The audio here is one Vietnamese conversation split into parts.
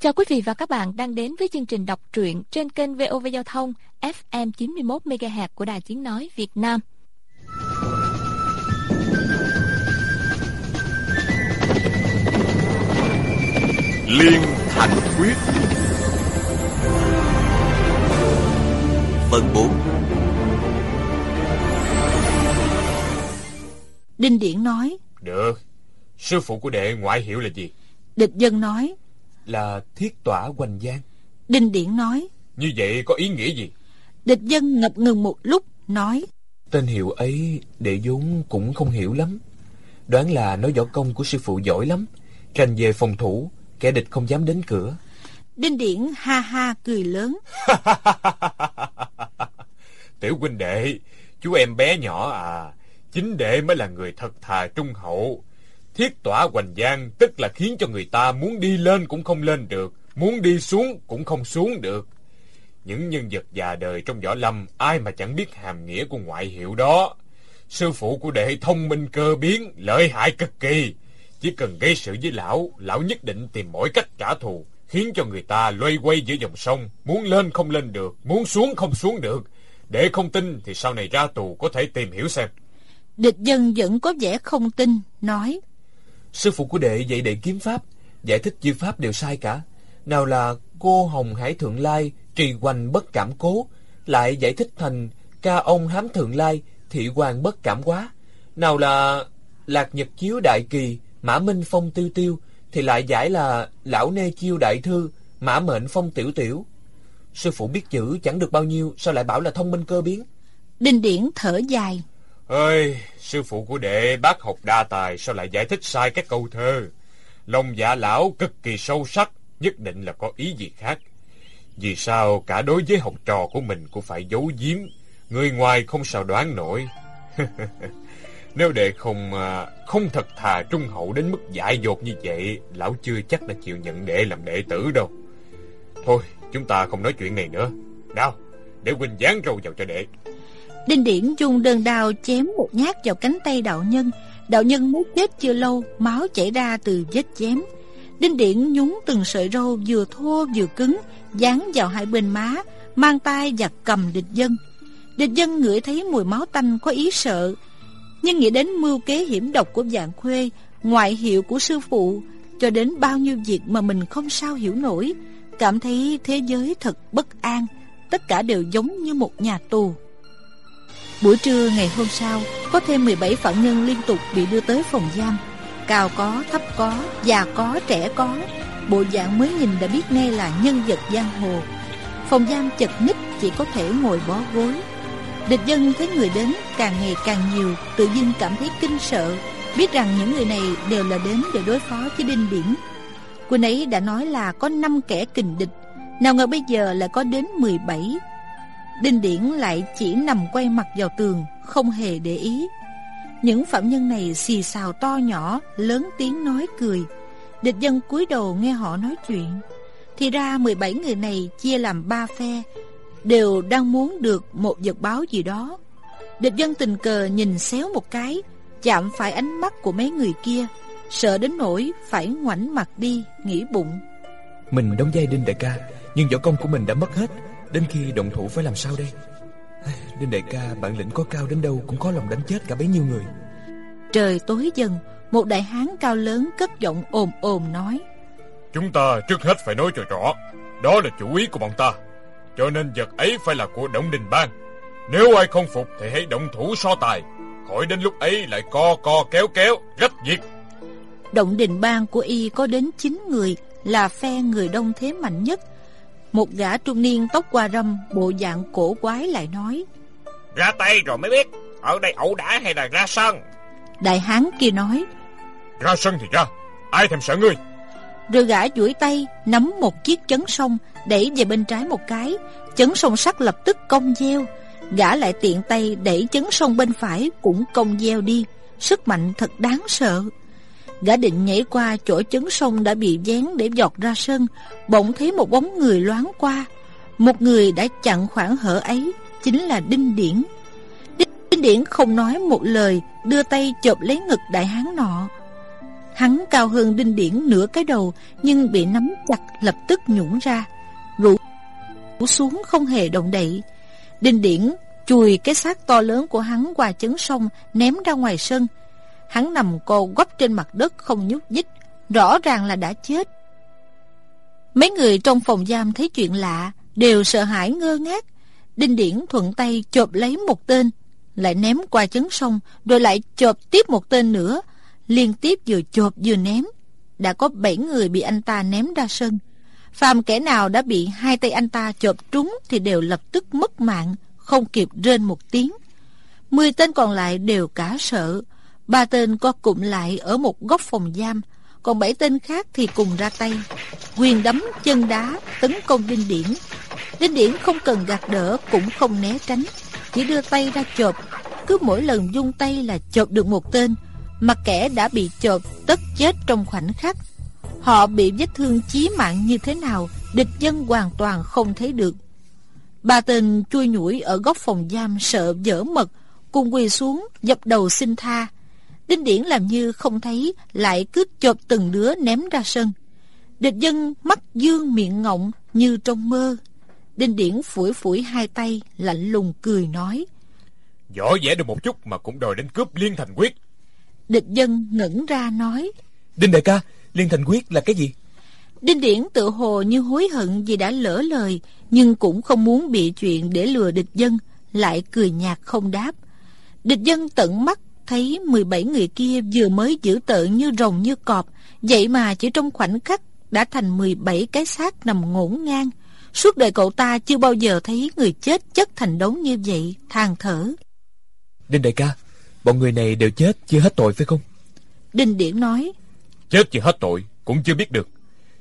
Chào quý vị và các bạn đang đến với chương trình đọc truyện trên kênh VOV Giao thông FM 91 MHz của Đài Tiếng nói Việt Nam. Liên Thành Quyết. Phần 4 Đinh Điển nói Được. Sư phụ của đệ ngoại hiệu là gì? Địch dân nói Là thiết tỏa hoành giang. Đinh Điển nói Như vậy có ý nghĩa gì? Địch dân ngập ngừng một lúc Nói Tên hiệu ấy đệ vốn cũng không hiểu lắm. Đoán là nói võ công của sư phụ giỏi lắm. Tranh về phòng thủ Kẻ địch không dám đến cửa. Đinh Điển ha ha cười lớn. Tiểu huynh đệ Chú em bé nhỏ à Chính đệ mới là người thật thà trung hậu Thiết tỏa hoành giang, Tức là khiến cho người ta muốn đi lên cũng không lên được, Muốn đi xuống cũng không xuống được. Những nhân vật già đời trong võ lâm, Ai mà chẳng biết hàm nghĩa của ngoại hiệu đó. Sư phụ của đệ thông minh cơ biến, Lợi hại cực kỳ. Chỉ cần gây sự với lão Lão nhất định tìm mọi cách trả thù, Khiến cho người ta loay quay giữa dòng sông, Muốn lên không lên được, Muốn xuống không xuống được. Để không tin thì sau này ra tù có thể tìm hiểu xem. Địch dân vẫn có vẻ không tin, Nói Sư phụ của đệ dạy đệ kiếm pháp, Giải thích chư pháp đều sai cả. Nào là cô hồng hải thượng lai, Trì hoành bất cảm cố, Lại giải thích thành ca ông hám thượng lai, Thị hoàng bất cảm quá. Nào là lạc nhật chiếu đại kỳ, Mã minh phong tiêu tiêu, Thì lại giải là lão nê chiêu đại thư, Mã mệnh phong tiểu tiểu. Sư phụ biết chữ chẳng được bao nhiêu, Sao lại bảo là thông minh cơ biến? Đinh Điển thở dài ơi, sư phụ của đệ, bác học đa tài sao lại giải thích sai các câu thơ? Lòng dạ lão cực kỳ sâu sắc, nhất định là có ý gì khác. Vì sao cả đối với học trò của mình cũng phải giấu giếm? Người ngoài không sao đoán nổi. Nếu đệ không à, không thật thà trung hậu đến mức dại dột như vậy, lão chưa chắc đã chịu nhận đệ làm đệ tử đâu. Thôi, chúng ta không nói chuyện này nữa. Nào, để huynh dán râu vào cho đệ. Đinh Điển dùng đơn đao chém một nhát vào cánh tay đạo nhân. Đạo nhân mới chết chưa lâu, Máu chảy ra từ vết chém. Đinh Điển nhúng từng sợi râu vừa thô vừa cứng, Dán vào hai bên má, Mang tay và cầm địch dân. Địch dân ngửi thấy mùi máu tanh có ý sợ, Nhưng nghĩ đến mưu kế hiểm độc của dạng khuê, Ngoại hiệu của sư phụ, Cho đến bao nhiêu việc mà mình không sao hiểu nổi, Cảm thấy thế giới thật bất an, Tất cả đều giống như một nhà tù. Buổi trưa ngày hôm sau, có thêm 17 phạm nhân liên tục bị đưa tới phòng giam. Cao có, thấp có, già có, trẻ có. Bộ dạng mới nhìn đã biết ngay là nhân vật giang hồ. Phòng giam chật ních chỉ có thể ngồi bó gối. Địch dân thấy người đến càng ngày càng nhiều, tự dưng cảm thấy kinh sợ, biết rằng những người này đều là đến để đối phó với Đinh Điển. Quân ấy đã nói là có 5 kẻ kình địch, nào ngờ bây giờ lại có đến 17 Đinh Điển lại chỉ nằm quay mặt vào tường, Không hề để ý. Những phạm nhân này xì xào to nhỏ, Lớn tiếng nói cười. Địch dân cúi đầu nghe họ nói chuyện. Thì ra 17 người này chia làm ba phe, Đều đang muốn được một vật báo gì đó. Địch dân tình cờ nhìn xéo một cái, Chạm phải ánh mắt của mấy người kia, Sợ đến nỗi phải ngoảnh mặt đi, Nghĩ bụng. Mình đóng vai Đinh đại ca, Nhưng võ công của mình đã mất hết. Đến khi động thủ phải làm sao đây? Đinh đại ca bản lĩnh có cao đến đâu Cũng có lòng đánh chết cả bấy nhiêu người. Trời tối dần Một đại hán cao lớn cất giọng ồm ồm nói. Chúng ta trước hết phải nói cho rõ Đó là chủ ý của bọn ta. Cho nên vật ấy phải là của Động Đình Bang. Nếu ai không phục thì hãy động thủ so tài. Khỏi đến lúc ấy lại co co kéo kéo Gấp diệt. Động Đình Bang của y có đến 9 người Là phe người đông thế mạnh nhất một gã trung niên tóc qua râm Bộ dạng cổ quái lại nói. Ra tay rồi mới biết Ở đây ẩu đả hay là ra sân? Đại hán kia nói. Ra sân thì ra Ai thèm sợ ngươi? Rồi gã duỗi tay Nắm một chiếc chấn sông Đẩy về bên trái một cái. Chấn sông sắt lập tức cong gieo. Gã lại tiện tay đẩy chấn sông bên phải Cũng cong gieo đi. Sức mạnh thật đáng sợ Gã định nhảy qua chỗ chấn sông đã bị dán để giọt ra sân. Bỗng thấy một bóng người loáng qua. Một người đã chặn khoảng hở ấy Chính là Đinh Điển. Đinh, Đinh Điển không nói một lời Đưa tay chộp lấy ngực đại hán nọ. Hắn cao hơn đinh điển nửa cái đầu Nhưng bị nắm chặt lập tức nhũng ra. Rủ xuống không hề động đậy. Đinh điển chùi cái xác to lớn của hắn qua chấn sông Ném ra ngoài sân. Hắn nằm cô góc trên mặt đất không nhúc nhích, Rõ ràng là đã chết. Mấy người trong phòng giam thấy chuyện lạ, Đều sợ hãi ngơ ngác. Đinh điển thuận tay chộp lấy một tên, Lại ném qua chấn sông, Rồi lại chộp tiếp một tên nữa. Liên tiếp vừa chộp vừa ném, Đã có bảy người bị anh ta ném ra sân. Phàm kẻ nào đã bị hai tay anh ta chộp trúng Thì đều lập tức mất mạng, Không kịp rên một tiếng. Mười tên còn lại đều cả sợ. Ba tên co cụm lại ở một góc phòng giam, Còn bảy tên khác thì cùng ra tay. Quyền đấm, chân đá, Tấn công Đinh Điển. Đinh Điển không cần gạt đỡ, Cũng không né tránh, Chỉ đưa tay ra chộp. Cứ mỗi lần dung tay là chộp được một tên, Mà kẻ đã bị chộp tất chết trong khoảnh khắc. Họ bị vết thương chí mạng như thế nào, Địch dân hoàn toàn không thấy được. Ba tên chui nhủi ở góc phòng giam sợ dở mật, Cùng quỳ xuống dập đầu xin tha. Đinh Điển làm như không thấy Lại cứ chộp từng đứa ném ra sân. Địch dân mắt dương miệng ngọng Như trong mơ. Đinh Điển phủi phủi hai tay Lạnh lùng cười nói. Võ vẽ được một chút mà cũng đòi đến cướp liên thành quyết. Địch dân ngẩn ra nói. Đinh đại ca Liên thành quyết là cái gì? Đinh Điển tự hồ như hối hận vì đã lỡ lời Nhưng cũng không muốn bị chuyện để lừa địch dân Lại cười nhạt không đáp. Địch dân tận mắt thấy 17 người kia vừa mới giữ tự như rồng như cọp, vậy mà chỉ trong khoảnh khắc đã thành 17 cái xác nằm ngổn ngang. Suốt đời cậu ta chưa bao giờ thấy người chết chất thành đống như vậy, than thở. Đinh đại ca, bọn người này đều chết chưa hết tội phải không? Đinh Điển nói. Chết chưa hết tội, cũng chưa biết được.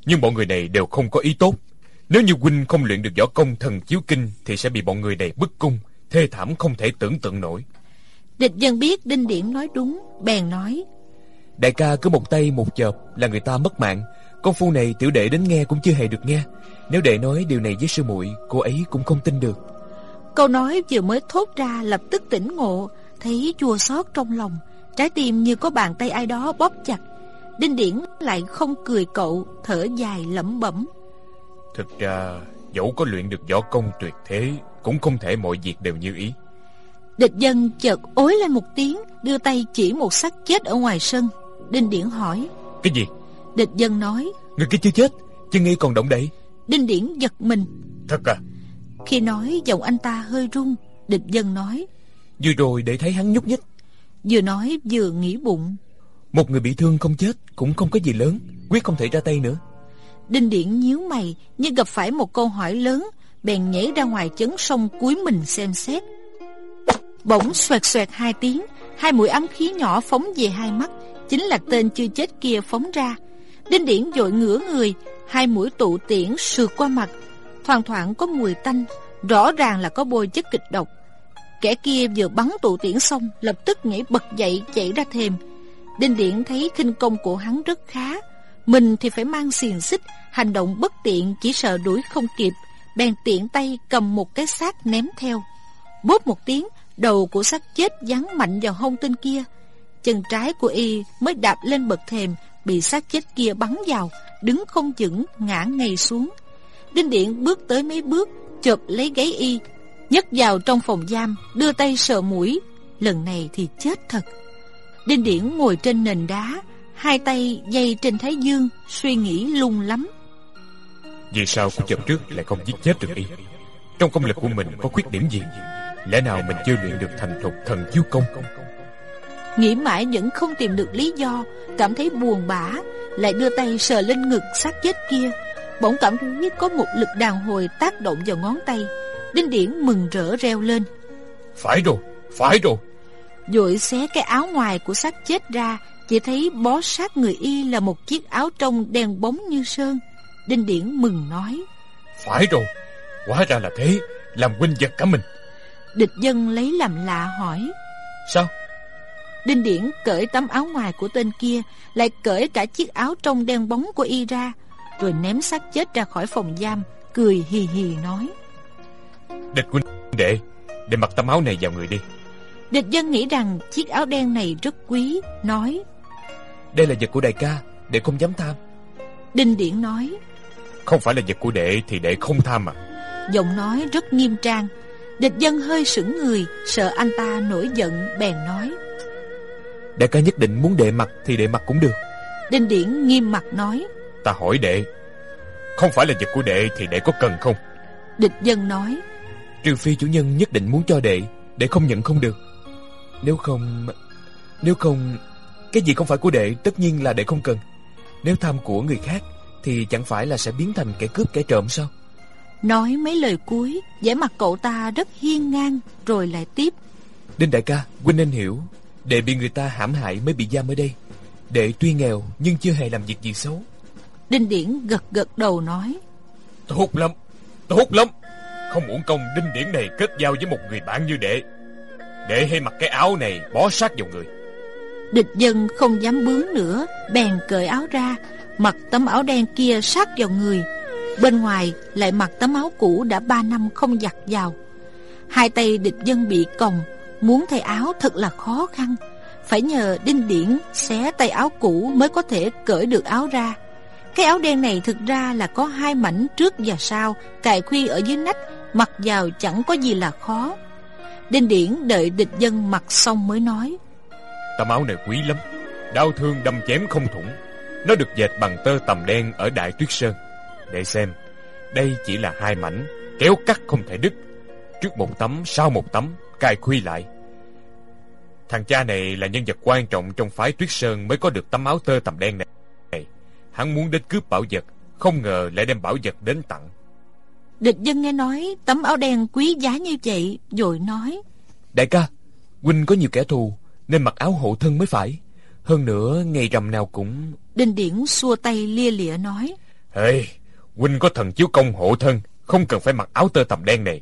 Nhưng bọn người này đều không có ý tốt. Nếu như huynh không luyện được võ công thần chiếu kinh thì sẽ bị bọn người này bức cung, thê thảm không thể tưởng tượng nổi. Địch dân biết Đinh Điển nói đúng, bèn nói. Đại ca cứ một tay một chợp là người ta mất mạng. Công phu này tiểu đệ đến nghe cũng chưa hề được nghe. Nếu đệ nói điều này với sư muội, cô ấy cũng không tin được. Câu nói vừa mới thốt ra lập tức tỉnh ngộ, thấy chua xót trong lòng, trái tim như có bàn tay ai đó bóp chặt. Đinh Điển lại không cười cậu, thở dài lẩm bẩm. Thực ra, dẫu có luyện được võ công tuyệt thế, cũng không thể mọi việc đều như ý. Địch dân chợt ối lên một tiếng Đưa tay chỉ một xác chết ở ngoài sân. Đinh Điển hỏi. Cái gì? Địch dân nói. Người kia chưa chết Chân nghi còn động đậy. Đinh Điển giật mình. Thật à? Khi nói giọng anh ta hơi run Địch dân nói. Vừa rồi để thấy hắn nhúc nhích. Vừa nói vừa nghĩ bụng. Một người bị thương không chết Cũng không có gì lớn Quyết không thể ra tay nữa. Đinh Điển nhíu mày như gặp phải một câu hỏi lớn Bèn nhảy ra ngoài chấn sông cuối mình xem xét Bỗng xoẹt xoẹt hai tiếng, Hai mũi ấm khí nhỏ phóng về hai mắt, Chính là tên chưa chết kia phóng ra. Đinh điển dội ngửa người, Hai mũi tụ tiễn sượt qua mặt. Thoảng thoảng có mùi tanh, Rõ ràng là có bôi chất kịch độc. Kẻ kia vừa bắn tụ tiễn xong, Lập tức nhảy bật dậy, chạy ra thềm. Đinh điển thấy khinh công của hắn rất khá. Mình thì phải mang xiềng xích, Hành động bất tiện, chỉ sợ đuổi không kịp. Bèn tiện tay cầm một cái xác ném theo. Bốp một tiếng Đầu của xác chết dán mạnh vào hông tên kia. Chân trái của y mới đạp lên bậc thềm, Bị xác chết kia bắn vào, Đứng không vững, ngã ngay xuống. Đinh Điện bước tới mấy bước Chộp lấy gáy y, nhấc vào trong phòng giam, Đưa tay sờ mũi. Lần này thì chết thật. Đinh Điển ngồi trên nền đá, Hai tay dây trên thái dương, Suy nghĩ lung lắm. Vì sao cuộc chập trước lại không giết chết được y? Trong công lực của mình có khuyết điểm gì? Lẽ nào mình chưa luyện được thành thục thần chiếu công? Nghĩ mãi vẫn không tìm được lý do Cảm thấy buồn bã Lại đưa tay sờ lên ngực xác chết kia. Bỗng cảm thấy có một lực đàn hồi tác động vào ngón tay. Đinh Điển mừng rỡ reo lên. Phải rồi, phải rồi. Dội xé cái áo ngoài của xác chết ra Chỉ thấy bó sát người y là một chiếc áo trong đen bóng như sơn. Đinh Điển mừng nói. Phải rồi, hóa ra là thế Làm huynh giật cả mình Địch dân lấy làm lạ hỏi. Sao? Đinh Điển cởi tấm áo ngoài của tên kia Lại cởi cả chiếc áo trong đen bóng của y ra Rồi ném xác chết ra khỏi phòng giam Cười hì hì nói. Địch huynh đệ Để mặc tấm áo này vào người đi. Địch dân nghĩ rằng chiếc áo đen này rất quý Nói. Đây là vật của đại ca Đệ không dám tham. Đinh Điển nói. Không phải là vật của đệ thì đệ không tham à? Giọng nói rất nghiêm trang Địch dân hơi sững người Sợ anh ta nổi giận bèn nói. Đại ca nhất định muốn đệ mặc Thì đệ mặc cũng được. Đinh Điển nghiêm mặt nói. Ta hỏi đệ Không phải là vật của đệ thì đệ có cần không? Địch dân nói. Trừ phi chủ nhân nhất định muốn cho đệ Đệ không nhận không được. Nếu không Nếu không Cái gì không phải của đệ tất nhiên là đệ không cần. Nếu tham của người khác Thì chẳng phải là sẽ biến thành kẻ cướp kẻ trộm sao Nói mấy lời cuối vẻ mặt cậu ta rất hiên ngang Rồi lại tiếp. Đinh đại ca Huynh nên hiểu Đệ bị người ta hãm hại mới bị giam ở đây. Đệ tuy nghèo nhưng chưa hề làm việc gì xấu. Đinh Điển gật gật đầu nói. Tốt lắm Tốt lắm. Không uổng công đinh điển này kết giao với một người bạn như đệ. Đệ hay mặc cái áo này bó sát vào người. Địch dân không dám bướng nữa Bèn cởi áo ra Mặc tấm áo đen kia sát vào người Bên ngoài lại mặc tấm áo cũ Đã ba năm không giặt vào. Hai tay địch dân bị còng, Muốn thay áo thật là khó khăn. Phải nhờ đinh điển xé tay áo cũ Mới có thể cởi được áo ra. Cái áo đen này thực ra là có hai mảnh trước và sau, Cài khuy ở dưới nách, Mặc vào chẳng có gì là khó. Đinh điển đợi địch dân mặc xong mới nói. Tấm áo này quý lắm, Đau thương đâm chém không thủng. Nó được dệt bằng tơ tầm đen ở Đại Tuyết Sơn. Để xem. Đây chỉ là hai mảnh Kéo cắt không thể đứt. Trước một tấm sau một tấm Cài khuy lại. Thằng cha này là nhân vật quan trọng Trong phái Tuyết Sơn mới có được tấm áo tơ tầm đen này. Hắn muốn đến cướp bảo vật Không ngờ lại đem bảo vật đến tặng. Địch dân nghe nói tấm áo đen quý giá như vậy Rồi nói. Đại ca Huynh có nhiều kẻ thù Nên mặc áo hộ thân mới phải. Hơn nữa ngày rằm nào cũng Đinh Điển xua tay lia lịa nói. Ê Huynh có thần chiếu công hộ thân Không cần phải mặc áo tơ tầm đen này.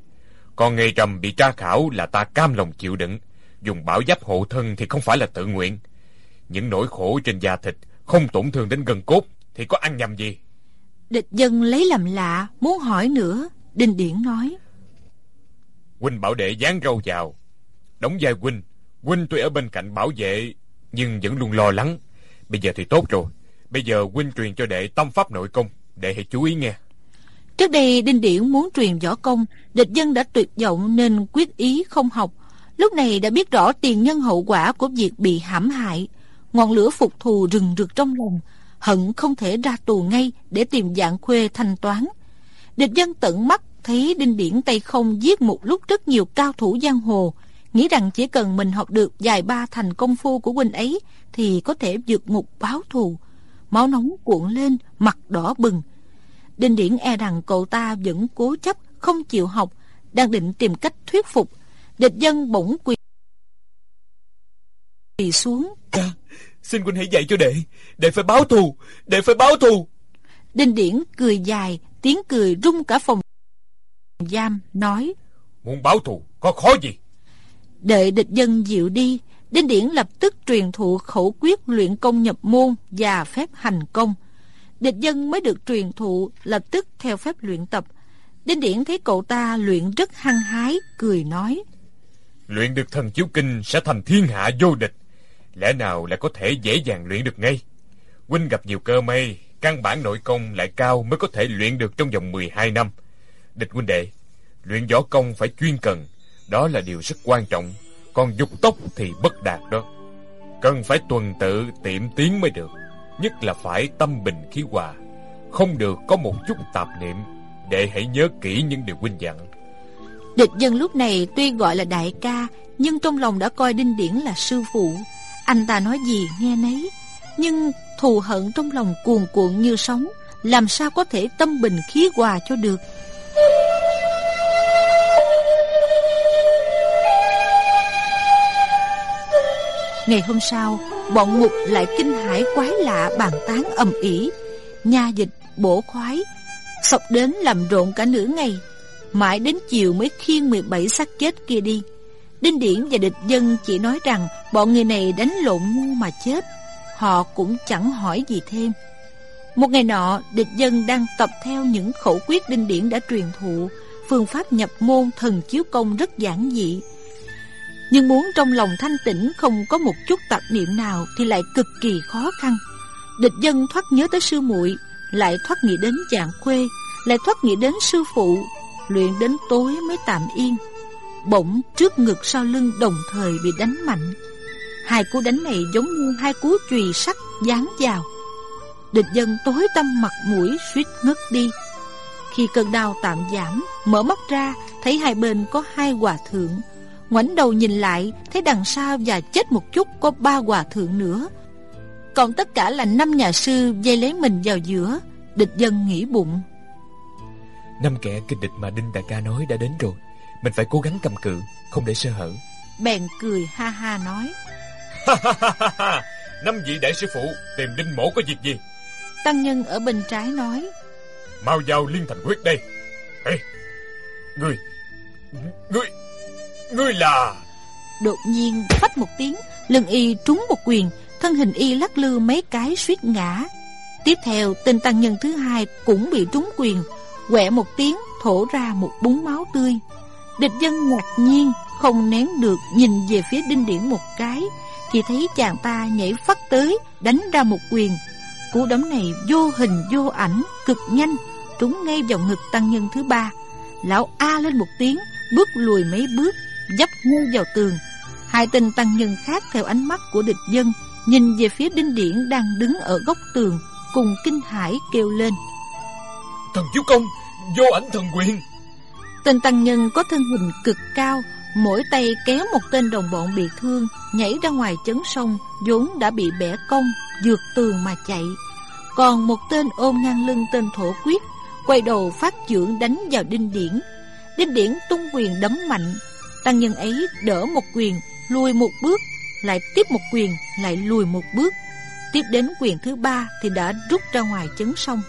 Còn ngày rằm bị tra khảo là ta cam lòng chịu đựng. Dùng bảo giáp hộ thân thì không phải là tự nguyện. Những nỗi khổ trên da thịt Không tổn thương đến gân cốt Thì có ăn nhầm gì? Địch dân lấy làm lạ Muốn hỏi nữa Đinh Điển nói. Huynh bảo đệ dán râu vào. Đóng vai Huynh. Huynh tuy ở bên cạnh bảo vệ Nhưng vẫn luôn lo lắng. Bây giờ thì tốt rồi. Bây giờ Huynh truyền cho đệ tâm pháp nội công Đệ hãy chú ý nghe. Trước đây, Đinh Điển muốn truyền võ công, Địch dân đã tuyệt vọng nên quyết ý không học. Lúc này đã biết rõ tiền nhân hậu quả của việc bị hãm hại. Ngọn lửa phục thù rừng rực trong lòng, Hận không thể ra tù ngay Để tìm dạng khuê thanh toán. Địch dân tận mắt thấy Đinh Điển tay không giết một lúc rất nhiều cao thủ giang hồ, Nghĩ rằng chỉ cần mình học được vài ba thành công phu của huynh ấy Thì có thể vượt ngục báo thù. Máu nóng cuộn lên, mặt đỏ bừng. Đinh Điển e rằng cậu ta vẫn cố chấp, không chịu học Đang định tìm cách thuyết phục. Địch dân bỗng quỳ quỳ xuống. Ca Xin huynh hãy dạy cho đệ. Đệ phải báo thù. Đệ phải báo thù. Đinh Điển cười dài Tiếng cười rung cả phòng giam Nói Muốn báo thù có khó gì? Đợi địch dân dịu đi Đinh Điển lập tức truyền thụ khẩu quyết luyện công nhập môn và phép hành công. Địch dân mới được truyền thụ lập tức theo phép luyện tập. Đinh Điển thấy cậu ta luyện rất hăng hái, cười nói. Luyện được thần chiếu kinh sẽ thành thiên hạ vô địch. Lẽ nào lại có thể dễ dàng luyện được ngay? Huynh gặp nhiều cơ may, căn bản nội công lại cao mới có thể luyện được trong vòng 12 năm. Địch huynh đệ, luyện võ công phải chuyên cần, đó là điều rất quan trọng. Còn dục tốc thì bất đạt đó. Cần phải tuần tự tiệm tiến mới được. Nhất là phải tâm bình khí hòa. Không được có một chút tạp niệm. Đệ hãy nhớ kỹ những điều huynh dặn. Địch dân lúc này tuy gọi là đại ca, nhưng trong lòng đã coi Đinh Điển là sư phụ. Anh ta nói gì nghe nấy, nhưng thù hận trong lòng cuồn cuộn như sóng, làm sao có thể tâm bình khí hòa cho được. Ngày hôm sau, bọn ngục lại kinh hãi quái lạ bàn tán ầm ĩ, nha dịch bổ khoái, sọc đến làm rộn cả nửa ngày. Mãi đến chiều mới khiêng 17 xác chết kia đi. Đinh Điển và địch dân chỉ nói rằng bọn người này đánh lộn mà chết. Họ cũng chẳng hỏi gì thêm. Một ngày nọ, địch dân đang tập theo những khẩu quyết Đinh Điển đã truyền thụ. Phương pháp nhập môn thần chiếu công rất giản dị. Nhưng muốn trong lòng thanh tĩnh không có một chút tạp niệm nào thì lại cực kỳ khó khăn. Địch dân thoát nhớ tới sư muội lại thoát nghĩ đến dạng quê, lại thoát nghĩ đến sư phụ, luyện đến tối mới tạm yên. Bỗng trước ngực sau lưng đồng thời bị đánh mạnh. Hai cú đánh này giống như hai cú chùy sắt dán vào. Địch dân tối tâm mặt mũi suýt ngất đi. Khi cơn đau tạm giảm, mở mắt ra, thấy hai bên có hai hòa thượng ngoảnh đầu nhìn lại, thấy đằng sau và chết một chút có ba hòa thượng nữa. Còn tất cả là năm nhà sư dây lấy mình vào giữa. Địch dân nghĩ bụng. Năm kẻ kinh địch mà Đinh Đại ca nói đã đến rồi. Mình phải cố gắng cầm cự, không để sơ hở. Bèn cười ha ha nói. Năm vị đại sư phụ tìm Đinh Mổ có việc gì? Tăng nhân ở bên trái nói. Mau vào liên thành quyết đây. Ê, ngươi, ngươi, ngươi là... Đột nhiên phách một tiếng, lưng y trúng một quyền, thân hình y lắc lư mấy cái suýt ngã. Tiếp theo, tên tăng nhân thứ hai cũng bị trúng quyền, quẹ một tiếng thổ ra một búng máu tươi. Địch dân ngạc nhiên, không nén được nhìn về phía đinh điển một cái, thì thấy chàng ta nhảy phát tới, đánh ra một quyền. Cú đấm này vô hình vô ảnh, cực nhanh, trúng ngay vào ngực tăng nhân thứ ba. Lão A lên một tiếng, bước lùi mấy bước, dấp ngay vào tường. Hai tên tăng nhân khác theo ánh mắt của địch dân, nhìn về phía đinh điển đang đứng ở góc tường, cùng kinh hãi kêu lên. Thần chiếu công, vô ảnh thần quyền. Tên tăng nhân có thân hình cực cao, mỗi tay kéo một tên đồng bọn bị thương, nhảy ra ngoài chấn sông, vốn đã bị bẻ cong, vượt tường mà chạy. Còn một tên ôm ngang lưng tên thổ quyết, quay đầu phát trưởng đánh vào đinh điển. Đinh điển tung quyền đấm mạnh, tăng nhân ấy đỡ một quyền, lùi một bước, lại tiếp một quyền, lại lùi một bước. Tiếp đến quyền thứ ba thì đã rút ra ngoài chấn sông.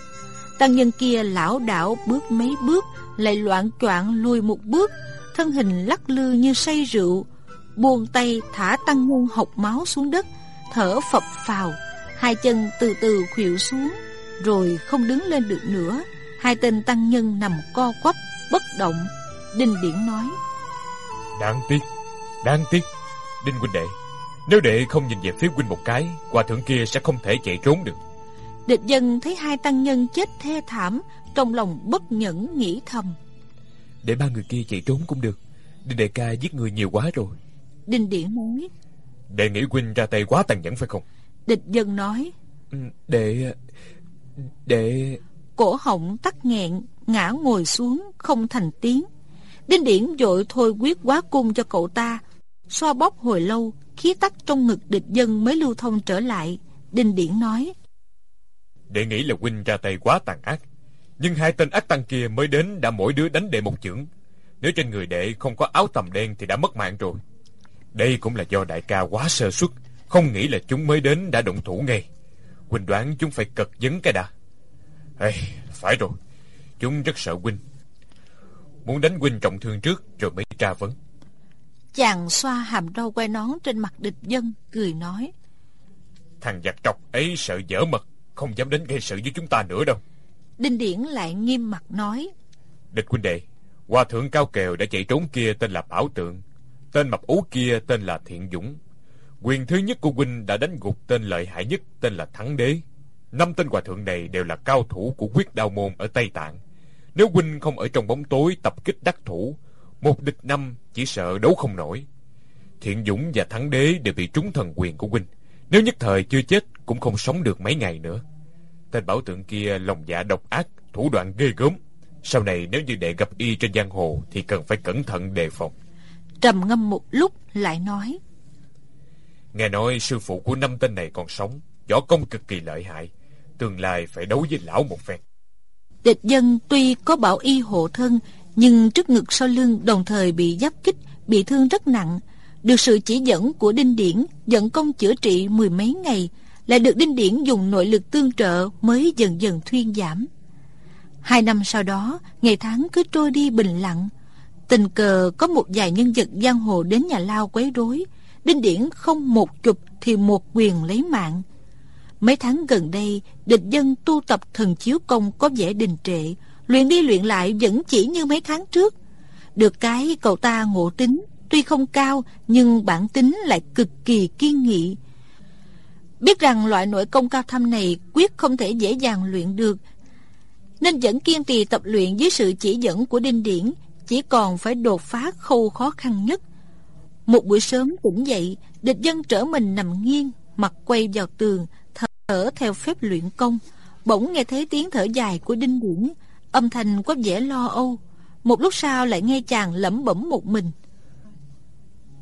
Tăng nhân kia lão đảo bước mấy bước, lại loạn choạng lùi một bước, thân hình lắc lư như say rượu, buông tay thả tăng nhân học máu xuống đất, thở phập phào, hai chân từ từ khuỵu xuống, rồi không đứng lên được nữa. Hai tên tăng nhân nằm co quắp, bất động. Đinh Điển nói, Đáng tiếc, đáng tiếc, Đinh huynh đệ, nếu đệ không nhìn về phía huynh một cái, hòa thượng kia sẽ không thể chạy trốn được. Địch dân thấy hai tăng nhân chết thê thảm, trong lòng bất nhẫn nghĩ thầm. Để ba người kia chạy trốn cũng được. Đinh đại ca giết người nhiều quá rồi. Đinh Điển nói. Đệ nghĩ huynh ra tay quá tàn nhẫn phải không? Địch dân nói. Ừ, để... để... Cổ họng tắc nghẹn, ngã ngồi xuống, không thành tiếng. Đinh Điển dội thôi quyết quá cung cho cậu ta. Xoa bóp hồi lâu, khí tắc trong ngực địch dân mới lưu thông trở lại. Đinh Điển nói. Đệ nghĩ là huynh ra tay quá tàn ác. Nhưng hai tên ác tăng kia mới đến đã mỗi đứa đánh đệ một chưởng. Nếu trên người đệ không có áo tầm đen thì đã mất mạng rồi. Đây cũng là do đại ca quá sơ suất, không nghĩ là chúng mới đến đã động thủ ngay. Huynh đoán chúng phải cật vấn cái đã. Ê, phải rồi, chúng rất sợ huynh. Muốn đánh huynh trọng thương trước rồi mới tra vấn. Chàng xoa hàm râu quay nón trên mặt địch dân, cười nói. Thằng giặc trọc ấy sợ dở mật, không dám đến gây sự với chúng ta nữa đâu. Đinh Điển lại nghiêm mặt nói. Địch huynh đệ, hòa thượng cao kèo đã chạy trốn kia tên là Bảo Tượng, tên mập ú kia tên là Thiện Dũng. Quyền thứ nhất của huynh đã đánh gục tên lợi hại nhất tên là Thắng Đế. Năm tên hòa thượng này đều là cao thủ của quyết đao môn ở Tây Tạng. Nếu huynh không ở trong bóng tối tập kích đắc thủ, một địch năm chỉ sợ đấu không nổi. Thiện Dũng và Thắng Đế đều bị trúng thần quyền của huynh. Nếu nhất thời chưa chết cũng không sống được mấy ngày nữa. Tên bảo tượng kia lòng dạ độc ác, thủ đoạn ghê gớm. Sau này nếu như đệ gặp y trên giang hồ thì cần phải cẩn thận đề phòng. Trầm ngâm một lúc lại nói. Nghe nói sư phụ của năm tên này còn sống, võ công cực kỳ lợi hại. Tương lai phải đấu với lão một phen. Địch dân tuy có bảo y hộ thân, nhưng trước ngực sau lưng đồng thời bị giáp kích, bị thương rất nặng. Được sự chỉ dẫn của Đinh Điển, dẫn công chữa trị mười mấy ngày, lại được Đinh Điển dùng nội lực tương trợ mới dần dần thuyên giảm. Hai năm sau đó, ngày tháng cứ trôi đi bình lặng. Tình cờ có một vài nhân vật giang hồ đến nhà lao quấy rối. Đinh Điển không một chụp thì một quyền lấy mạng. Mấy tháng gần đây, địch dân tu tập thần chiếu công có vẻ đình trệ, luyện đi luyện lại vẫn chỉ như mấy tháng trước. Được cái cậu ta ngộ tính, tuy không cao nhưng bản tính lại cực kỳ kiên nghị. Biết rằng loại nội công cao thâm này quyết không thể dễ dàng luyện được, nên vẫn kiên trì tập luyện dưới sự chỉ dẫn của Đinh Điển, chỉ còn phải đột phá khâu khó khăn nhất. Một buổi sớm tỉnh dậy, địch dân trở mình nằm nghiêng, mặt quay vào tường, thở theo phép luyện công. Bỗng nghe thấy tiếng thở dài của Đinh Điển, âm thanh có vẻ lo âu. Một lúc sau lại nghe chàng lẩm bẩm một mình.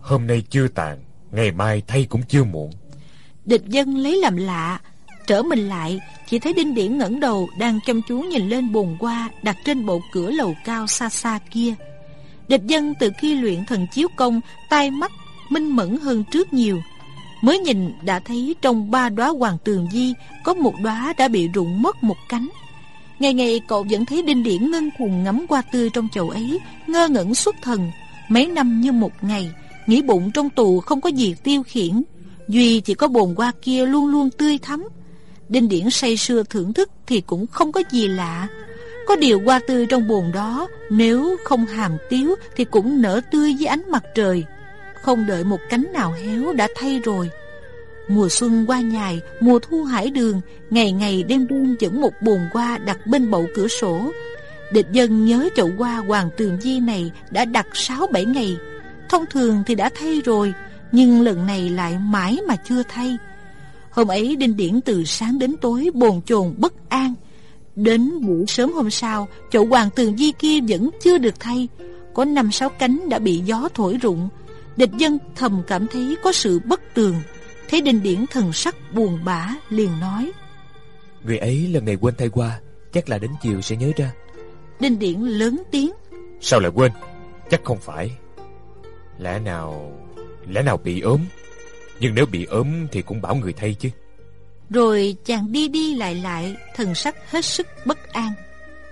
Hôm nay chưa tàn, ngày mai thay cũng chưa muộn. Địch dân lấy làm lạ, trở mình lại, chỉ thấy Đinh Điển ngẩng đầu đang chăm chú nhìn lên bồn hoa đặt trên bộ cửa lầu cao xa xa kia. Địch dân từ khi luyện thần chiếu công, tai mắt minh mẫn hơn trước nhiều. Mới nhìn đã thấy trong ba đóa hoàng tường di có một đóa đã bị rụng mất một cánh. Ngày ngày cậu vẫn thấy Đinh Điển ngân cùng ngắm hoa tươi trong chậu ấy, ngơ ngẩn xuất thần. Mấy năm như một ngày, nghĩ bụng trong tù không có gì tiêu khiển. Duy chỉ có bồn hoa kia luôn luôn tươi thắm. Đinh Điển say sưa thưởng thức thì cũng không có gì lạ. Có điều hoa tươi trong bồn đó, nếu không hàm tiếu thì cũng nở tươi dưới ánh mặt trời. Không đợi một cánh nào héo đã thay rồi. Mùa xuân qua nhài, mùa thu hải đường, ngày ngày đêm đêm dẫn một bồn hoa đặt bên bậu cửa sổ. Địch dân nhớ chậu hoa hoàng tường di này đã đặt 6-7 ngày. Thông thường thì đã thay rồi, nhưng lần này lại mãi mà chưa thay. Hôm ấy Đinh Điển từ sáng đến tối bồn chồn bất an. Đến buổi sớm hôm sau, chậu hoàng tường di kia vẫn chưa được thay. Có năm sáu cánh đã bị gió thổi rụng. Địch dân thầm cảm thấy có sự bất tường. Thấy Đinh Điển thần sắc buồn bã, liền nói. Người ấy lần này quên thay qua, chắc là đến chiều sẽ nhớ ra. Đinh Điển lớn tiếng. Sao lại quên? Chắc không phải. Lẽ nào... Lẽ nào bị ốm? Nhưng nếu bị ốm thì cũng bảo người thay chứ. Rồi chàng đi đi lại lại, thần sắc hết sức bất an.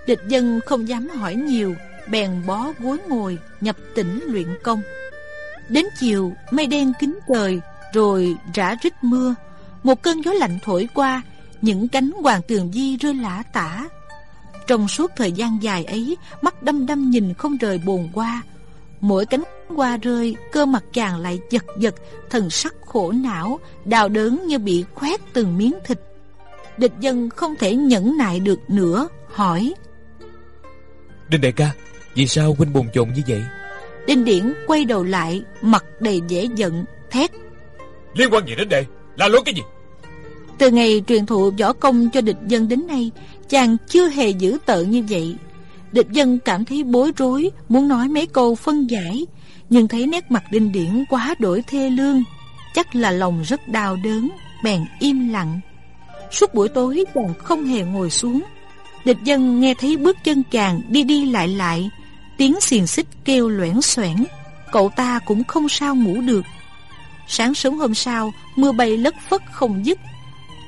Địch dân không dám hỏi nhiều, bèn bó gối ngồi, nhập tỉnh luyện công. Đến chiều, mây đen kín trời, rồi rã rít mưa. Một cơn gió lạnh thổi qua, những cánh hoàng tường di rơi lả tả. Trong suốt thời gian dài ấy, mắt đăm đăm nhìn không rời bồn qua. Mỗi cánh hoa rơi, cơ mặt chàng lại giật giật, thần sắc khổ não, đào đớn như bị khoét từng miếng thịt. Địch dân không thể nhẫn nại được nữa, hỏi. Đinh đại ca, vì sao huynh bồn chồn như vậy? Đinh Điển quay đầu lại, mặt đầy dễ giận, thét. Liên quan gì đến đây? La lối cái gì? Từ ngày truyền thụ võ công cho địch dân đến nay, chàng chưa hề giữ tợn như vậy. Địch dân cảm thấy bối rối, muốn nói mấy câu phân giải, nhưng thấy nét mặt đinh điển quá đổi thê lương, chắc là lòng rất đau đớn, bèn im lặng. Suốt buổi tối chàng không hề ngồi xuống. Địch dân nghe thấy bước chân chàng đi đi lại lại, tiếng xiềng xích kêu loãng xoảng, cậu ta cũng không sao ngủ được. Sáng sớm hôm sau, mưa bay lất phất không dứt.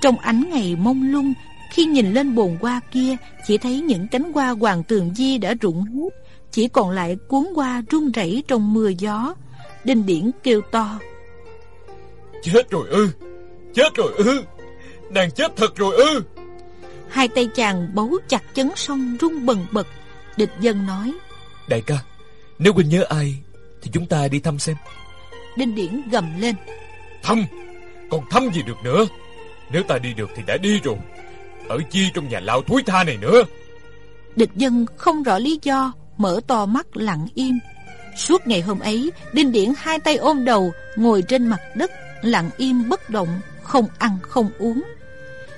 Trong ánh ngày mông lung, khi nhìn lên bồn hoa kia, chỉ thấy những cánh hoa hoàng tường di đã rụng hết, chỉ còn lại cuốn hoa rung rẩy trong mưa gió. Đinh Điển kêu to. Chết rồi ư! Chết rồi ư! Nàng chết thật rồi ư! Hai tay chàng bấu chặt chấn song rung bần bật. Địch dân nói. Đại ca, nếu huynh nhớ ai, thì chúng ta đi thăm xem. Đinh Điển gầm lên. Thăm! Còn thăm gì được nữa? Nếu ta đi được thì đã đi rồi. Ở chi trong nhà lao thúi tha này nữa? Địch dân không rõ lý do, mở to mắt lặng im. Suốt ngày hôm ấy, Đinh Điển hai tay ôm đầu, ngồi trên mặt đất, lặng im bất động, không ăn không uống.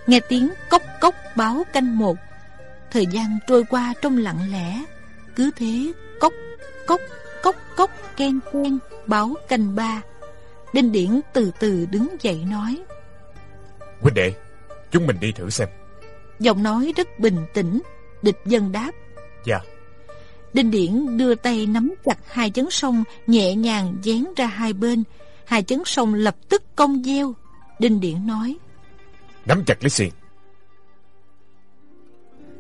Nghe tiếng cốc cốc báo canh một. Thời gian trôi qua trong lặng lẽ. Cứ thế, cốc, cốc, cốc, cốc, ken ken, báo canh ba. Đinh Điển từ từ đứng dậy nói. Huynh đệ, chúng mình đi thử xem. Giọng nói rất bình tĩnh, địch dân đáp. Dạ. Đinh Điển đưa tay nắm chặt hai chấn sông, nhẹ nhàng dán ra hai bên. Hai chấn sông lập tức cong gieo. Đinh Điển nói. Nắm chặt lấy xiềng.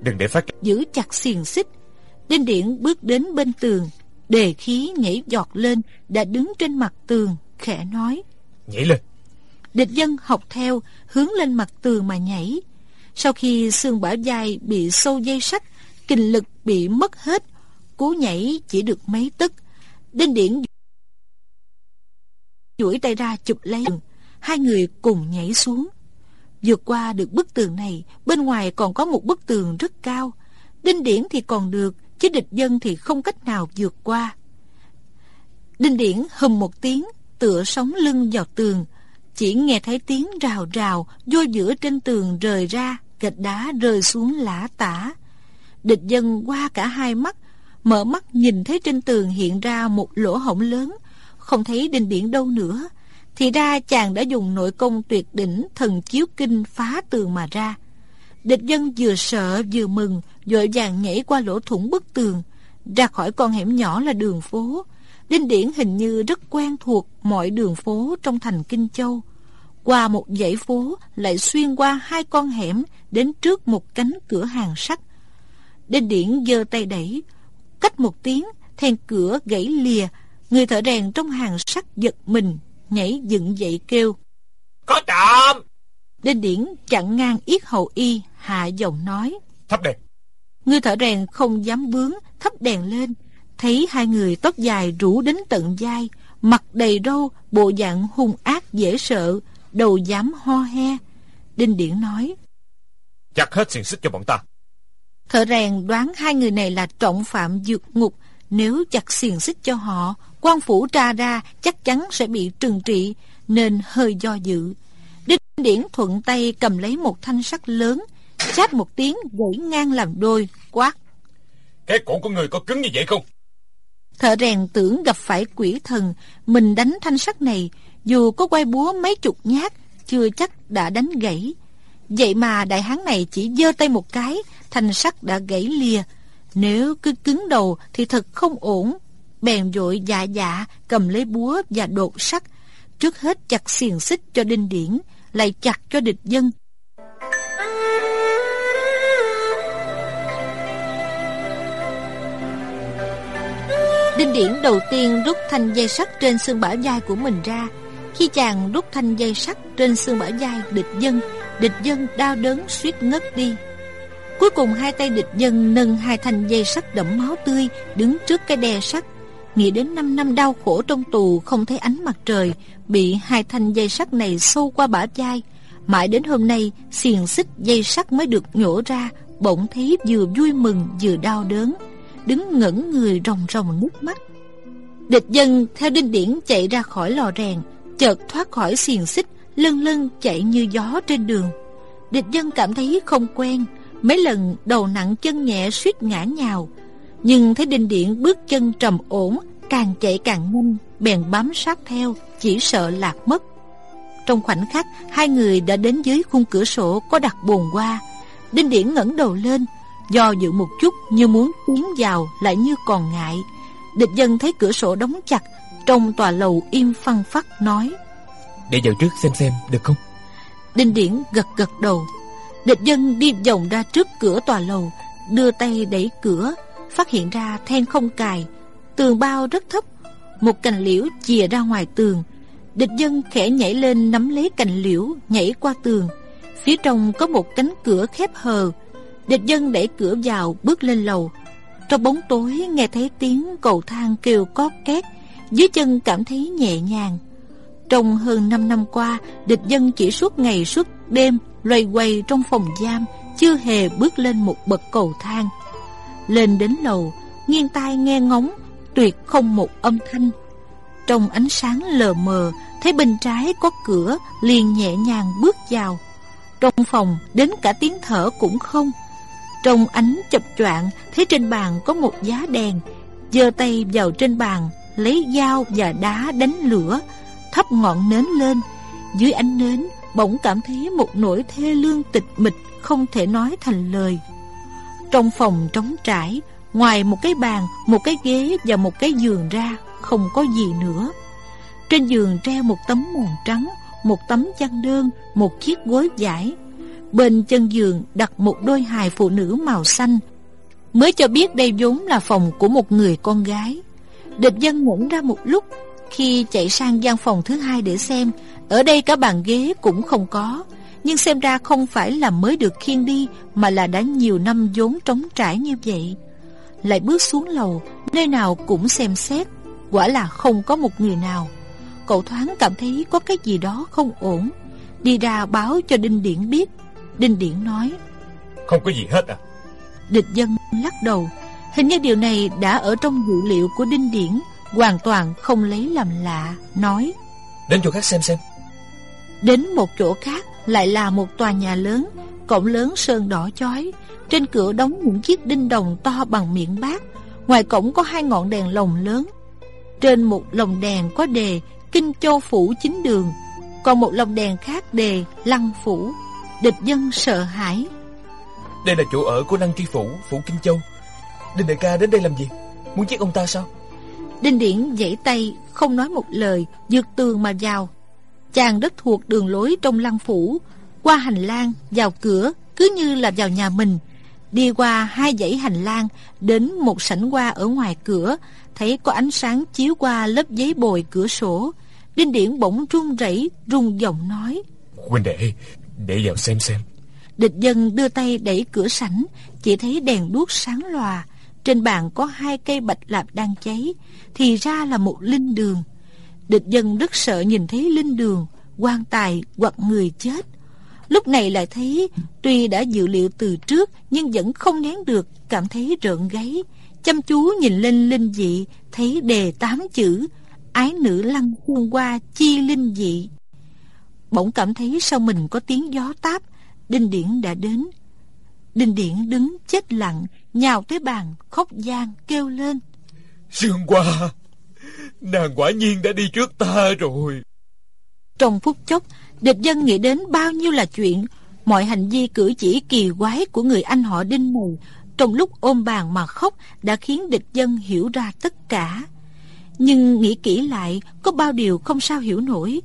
Đừng để phát Giữ chặt xiềng xích. Đinh Điển bước đến bên tường. Đề khí nhảy giọt lên, đã đứng trên mặt tường, khẽ nói. Nhảy lên. Địch dân học theo, hướng lên mặt tường mà nhảy. Sau khi xương bả vai bị sâu dây sắt, kinh lực bị mất hết, cú nhảy chỉ được mấy tức. Đinh Điển duỗi tay ra chụp lấy hai người cùng nhảy xuống vượt qua được bức tường này bên ngoài còn có một bức tường rất cao đinh điển thì còn được chứ địch dân thì không cách nào vượt qua. Đinh điển hùm một tiếng, tựa sống lưng vào tường. Chỉ nghe thấy tiếng rào rào, vô giữa trên tường rời ra, gạch đá rơi xuống lã tả. Địch dân qua cả hai mắt, mở mắt nhìn thấy trên tường hiện ra một lỗ hổng lớn. Không thấy đinh điển đâu nữa. Thì ra chàng đã dùng nội công tuyệt đỉnh thần chiếu kinh phá tường mà ra địch dân vừa sợ vừa mừng, vội vàng nhảy qua lỗ thủng bức tường. Ra khỏi con hẻm nhỏ là đường phố. Đinh điển hình như rất quen thuộc mọi đường phố trong thành kinh châu. Qua một dãy phố, lại xuyên qua hai con hẻm, đến trước một cánh cửa hàng sắt. Đinh điển giơ tay đẩy, cách một tiếng, then cửa gãy lìa. Người thợ rèn trong hàng sắt giật mình, nhảy dựng dậy kêu, có trộm! Đinh điển chặn ngang yết hầu y hạ giọng nói. Thắp đèn. Người thợ rèn không dám bướng thắp đèn lên. Thấy hai người tóc dài rủ đến tận vai mặt đầy râu bộ dạng hung ác dễ sợ đầu dám ho he. Đinh điển nói. Chặt hết xiềng xích cho bọn ta. Thợ rèn đoán hai người này là trọng phạm dược ngục. Nếu chặt xiềng xích cho họ quan phủ tra ra chắc chắn sẽ bị trừng trị nên hơi do dự điển thuận tay cầm lấy một thanh sắt lớn chát một tiếng gãy ngang làm đôi quát. Cái cổ của người có cứng như vậy không? Thợ rèn tưởng gặp phải quỷ thần mình đánh thanh sắt này dù có quay búa mấy chục nhát chưa chắc đã đánh gãy. Vậy mà đại hán này chỉ giơ tay một cái thanh sắt đã gãy lìa. Nếu cứ cứng đầu thì thật không ổn. Bèn vội dạ dạ cầm lấy búa và đột sắt trước hết chặt xiềng xích cho đinh điển lại chặt cho địch dân Đinh Điển đầu tiên rút thanh dây sắt trên xương bả vai của mình ra. Khi chàng rút thanh dây sắt trên xương bả vai địch dân, địch dân đau đớn suýt ngất đi. Cuối cùng hai tay địch dân nâng hai thanh dây sắt đẫm máu tươi đứng trước cái đè sắt. Nghĩ đến năm năm đau khổ trong tù không thấy ánh mặt trời, bị hai thanh dây sắt này sâu qua bả vai. Mãi đến hôm nay, xiềng xích dây sắt mới được nhổ ra, bỗng thấy vừa vui mừng vừa đau đớn đứng ngẩn người ròng ròng nước mắt. Địch dân theo đinh điển chạy ra khỏi lò rèn, chợt thoát khỏi xiềng xích, lân lân chạy như gió trên đường. Địch dân cảm thấy không quen, mấy lần đầu nặng chân nhẹ suýt ngã nhào. Nhưng thấy đinh điển bước chân trầm ổn, càng chạy càng nhanh, bèn bám sát theo, chỉ sợ lạc mất. Trong khoảnh khắc, hai người đã đến dưới khung cửa sổ có đặt bồn hoa. Đinh điển ngẩng đầu lên, Do dự một chút như muốn tiến vào lại như còn ngại. Địch dân thấy cửa sổ đóng chặt, trong tòa lầu im phăng phắc nói. Để vào trước xem xem, được không? Đinh Điển gật gật đầu. Địch dân đi vòng ra trước cửa tòa lầu, đưa tay đẩy cửa, phát hiện ra then không cài. Tường bao rất thấp, một cành liễu chìa ra ngoài tường. Địch dân khẽ nhảy lên nắm lấy cành liễu, nhảy qua tường. Phía trong có một cánh cửa khép hờ, Địch dân đẩy cửa vào bước lên lầu Trong bóng tối nghe thấy tiếng cầu thang kêu có két Dưới chân cảm thấy nhẹ nhàng Trong hơn 5 năm qua Địch dân chỉ suốt ngày suốt đêm Loay quay trong phòng giam Chưa hề bước lên một bậc cầu thang lên đến lầu, Nghiêng tai nghe ngóng, Tuyệt không một âm thanh. Trong ánh sáng lờ mờ, Thấy bên trái có cửa, Liền nhẹ nhàng bước vào. Trong phòng, đến cả tiếng thở cũng không. Trong ánh chập choạng, thấy trên bàn có một giá đèn, giơ tay vào trên bàn, lấy dao và đá đánh lửa. Thắp ngọn nến lên, dưới ánh nến bỗng cảm thấy một nỗi thê lương tịch mịch không thể nói thành lời trong phòng trống trải, ngoài một cái bàn, một cái ghế và một cái giường ra, không có gì nữa. Trên giường treo một tấm mùng trắng, một tấm chăn đơn, một chiếc gối vải Bên chân giường đặt một đôi hài phụ nữ màu xanh. Mới cho biết đây vốn là phòng của một người con gái. Địch dân ngẩn ra một lúc, Khi chạy sang gian phòng thứ hai để xem, Ở đây cả bàn ghế cũng không có. Nhưng xem ra không phải là mới được khiêng đi Mà là đã nhiều năm vốn trống trải như vậy. Lại bước xuống lầu Nơi nào cũng xem xét Quả là không có một người nào. Cậu thoáng cảm thấy có cái gì đó không ổn. Đi ra báo cho Đinh Điển biết. Đinh Điển nói Không có gì hết à? Địch dân lắc đầu. Hình như điều này đã ở trong dữ liệu của Đinh Điển Hoàn toàn không lấy làm lạ Nói Đến chỗ khác xem xem. Đến một chỗ khác lại là một tòa nhà lớn Cổng lớn sơn đỏ chói. Trên cửa đóng những chiếc đinh đồng to bằng miệng bát. Ngoài cổng có hai ngọn đèn lồng lớn. Trên một lồng đèn có đề Kinh Châu Phủ chính đường. Còn một lồng đèn khác đề Lăng Phủ. Địch dân sợ hãi. Đây là chỗ ở của Lăng Tri Phủ, Phủ Kinh Châu. Đinh đại ca đến đây làm gì? Muốn giết ông ta sao? Đinh Điển giãy tay Không nói một lời Dược tường mà vào Chàng đất thuộc đường lối trong lăng phủ. Qua hành lang, vào cửa Cứ như là vào nhà mình. Đi qua hai dãy hành lang Đến một sảnh hoa ở ngoài cửa Thấy có ánh sáng chiếu qua lớp giấy bồi cửa sổ. Đinh Điển bỗng run rẩy rung giọng nói. Huynh đệ, để vào xem xem. Địch dân đưa tay đẩy cửa sảnh Chỉ thấy đèn đuốc sáng lòa. Trên bàn có hai cây bạch lạp đang cháy Thì ra là một linh đường Địch dân rất sợ nhìn thấy linh đường, quan tài hoặc người chết. Lúc này lại thấy, Tuy đã dự liệu từ trước Nhưng vẫn không nén được Cảm thấy rợn gáy. Chăm chú nhìn lên linh dị, Thấy đề tám chữ, Ái nữ lăng phương qua chi linh dị. Bỗng cảm thấy sau mình có tiếng gió táp, Đinh Điển đã đến. Đinh Điển đứng chết lặng, Nhào tới bàn, khóc gian kêu lên. Sương qua Nàng quả nhiên đã đi trước ta rồi. Trong phút chốc, Địch dân nghĩ đến bao nhiêu là chuyện. Mọi hành vi cử chỉ kỳ quái Của người anh họ Đinh này Trong lúc ôm bàn mà khóc Đã khiến địch dân hiểu ra tất cả. Nhưng nghĩ kỹ lại, Có bao điều không sao hiểu nổi.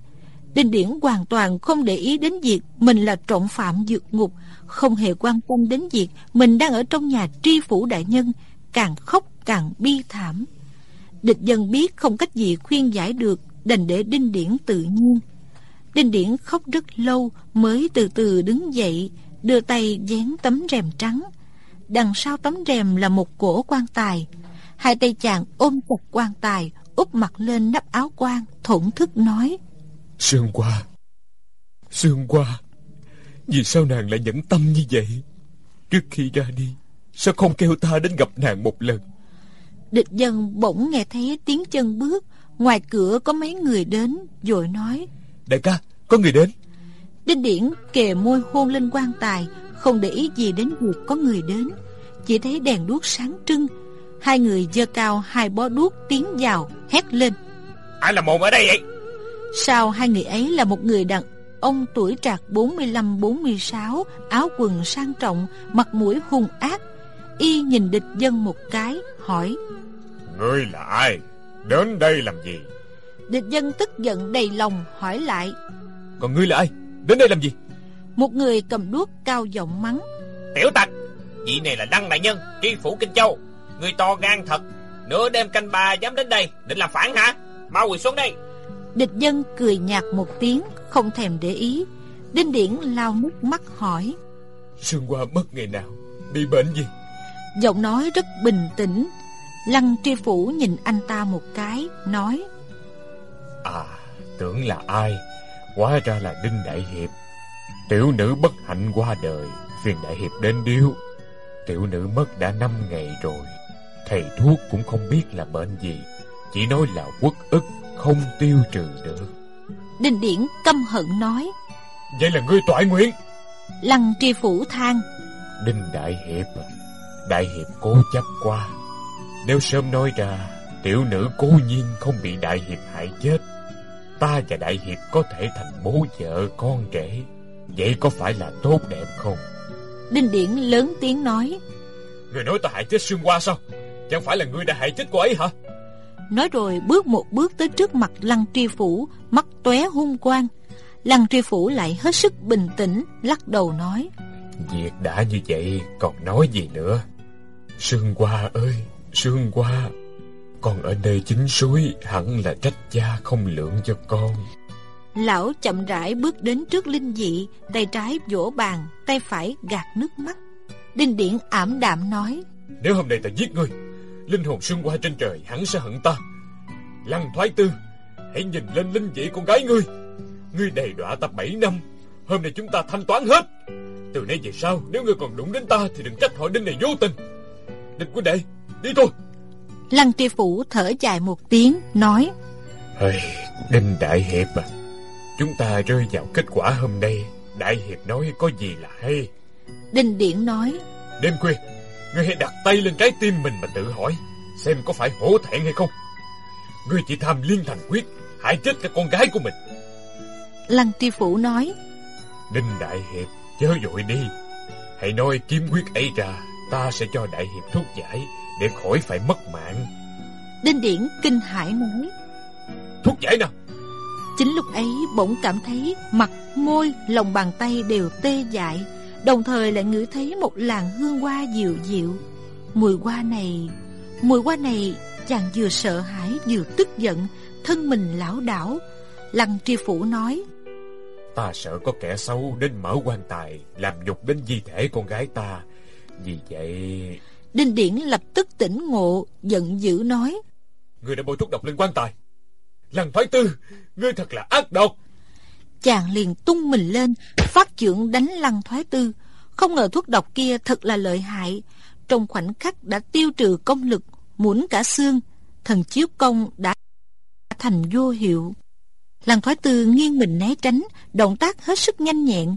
Đinh Điển hoàn toàn không để ý đến việc Mình là trọng phạm dược ngục, Không hề quan tâm đến việc Mình đang ở trong nhà tri phủ đại nhân, Càng khóc càng bi thảm. Địch dân biết không cách gì khuyên giải được, Đành để Đinh Điển tự nhiên. Đinh Điển khóc rất lâu, Mới từ từ đứng dậy, Đưa tay dán tấm rèm trắng. Đằng sau tấm rèm là một cổ quan tài. Hai tay chàng ôm chặt quan tài, Úp mặt lên nắp áo quan, Thổn thức nói. Sương qua Sương qua Vì sao nàng lại nhẫn tâm như vậy? Trước khi ra đi, Sao không kêu ta đến gặp nàng một lần? Địch dân bỗng nghe thấy tiếng chân bước. Ngoài cửa có mấy người đến Rồi nói. Đại ca có người đến. Đinh Điển kề môi hôn lên quan tài Không để ý gì đến việc có người đến. Chỉ thấy đèn đuốc sáng trưng. Hai người giơ cao hai bó đuốc tiến vào Hét lên. Ai là mồm ở đây vậy? Sau hai người ấy là một người đàn ông tuổi trạc 45-46 Áo quần sang trọng Mặt mũi hung ác. Y nhìn địch dân một cái Hỏi. Ngươi là ai? Đến đây làm gì? Địch dân tức giận đầy lòng hỏi lại. Còn ngươi là ai? Đến đây làm gì? Một người cầm đuốc cao giọng mắng. Tiểu tặc Vị này là Đăng Đại Nhân Tri phủ Kinh Châu. Người to gan thật Nửa đêm canh ba dám đến đây Định làm phản hả? Mau quỳ xuống đây. Địch dân cười nhạt một tiếng Không thèm để ý. Đinh Điển lau nước mắt hỏi. Sương qua mất ngày nào? Bị bệnh gì Giọng nói rất bình tĩnh. Lăng tri phủ nhìn anh ta một cái Nói À tưởng là ai? Hóa ra là Đinh Đại Hiệp. Tiểu nữ bất hạnh qua đời Phiền Đại Hiệp đến điêu Tiểu nữ mất đã năm ngày rồi. Thầy thuốc cũng không biết là bệnh gì Chỉ nói là quất ức Không tiêu trừ được. Đinh Điển căm hận nói Vậy là ngươi toại nguyện. Lăng tri phủ than Đinh Đại Hiệp à, Đại Hiệp cố chấp qua. Nếu sớm nói ra Tiểu nữ cố nhiên không bị Đại Hiệp hại chết. Ta và Đại Hiệp có thể thành bố vợ con rể Vậy có phải là tốt đẹp không? Đinh Điển lớn tiếng nói. Người nói ta hại chết Sương Hoa sao? Chẳng phải là ngươi đã hại chết cô ấy hả? Nói rồi bước một bước tới trước mặt Lăng tri phủ Mắt tóe hung quang. Lăng tri phủ lại hết sức bình tĩnh Lắc đầu nói. Việc đã như vậy còn nói gì nữa Sương Hoa ơi Sương Hoa Con ở nơi chính suối hẳn là trách cha không lượng cho con. Lão chậm rãi bước đến trước linh dị Tay trái vỗ bàn Tay phải gạt nước mắt. Đinh Điển ảm đạm nói Nếu hôm nay ta giết ngươi Linh hồn Sương Hoa trên trời hẳn sẽ hận ta. Lăng thoái tư Hãy nhìn lên linh vị con gái ngươi. Ngươi đầy đọa ta 7 năm Hôm nay chúng ta thanh toán hết. Từ nay về sau Nếu ngươi còn đụng đến ta Thì đừng trách họ đinh này vô tình Địch quân đệ Đi thôi Lăng tri phủ thở dài một tiếng Nói Đinh Đại Hiệp à Chúng ta rơi vào kết quả hôm nay Đại Hiệp nói có gì là hay? Đinh Điển nói Đêm khuya Ngươi hãy đặt tay lên trái tim mình mà tự hỏi Xem có phải hổ thẹn hay không. Ngươi chỉ tham liên thành quyết Hại chết cả con gái của mình. Lăng tri phủ nói Đinh Đại Hiệp chớ vội đi. Hãy nói kiếm quyết ấy ra Ta sẽ cho Đại Hiệp thuốc giải Để khỏi phải mất mạng. Đinh Điển kinh hãi nói Thuốc giải nào? Chính lúc ấy bỗng cảm thấy mặt, môi, lòng bàn tay đều tê dại Đồng thời lại ngửi thấy một làn hương hoa dịu dịu. Mùi hoa này Mùi hoa này chàng vừa sợ hãi vừa tức giận Thân mình lão đảo. Lăng tri phủ nói Ta sợ có kẻ xấu đến mở quan tài Làm nhục đến di thể con gái ta Vì vậy? Đinh Điển lập tức tỉnh ngộ Giận dữ nói. Ngươi đã bôi thuốc độc lên quan tài. Lăng thoái tư Ngươi thật là ác độc. Chàng liền tung mình lên Phát trưởng đánh lăng thoái tư. Không ngờ thuốc độc kia thật là lợi hại. Trong khoảnh khắc đã tiêu trừ công lực Muốn cả xương. Thần chiếu công đã thành vô hiệu. Lăng thoái tư nghiêng mình né tránh Động tác hết sức nhanh nhẹn.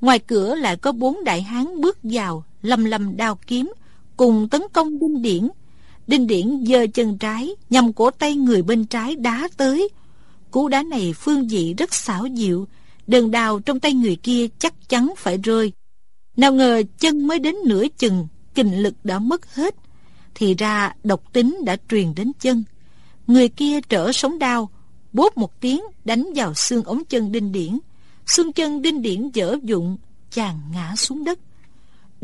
Ngoài cửa lại có bốn đại hán bước vào Lầm lầm đao kiếm, Cùng tấn công đinh điển. Đinh điển giơ chân trái, Nhằm cổ tay người bên trái đá tới. Cú đá này phương dị rất xảo diệu, Đơn đào trong tay người kia chắc chắn phải rơi. Nào ngờ chân mới đến nửa chừng Kình lực đã mất hết. Thì ra độc tính đã truyền đến chân. Người kia trở sống đau Bốp một tiếng đánh vào xương ống chân đinh điển. Xương chân đinh điển dở dụng, Chàng ngã xuống đất.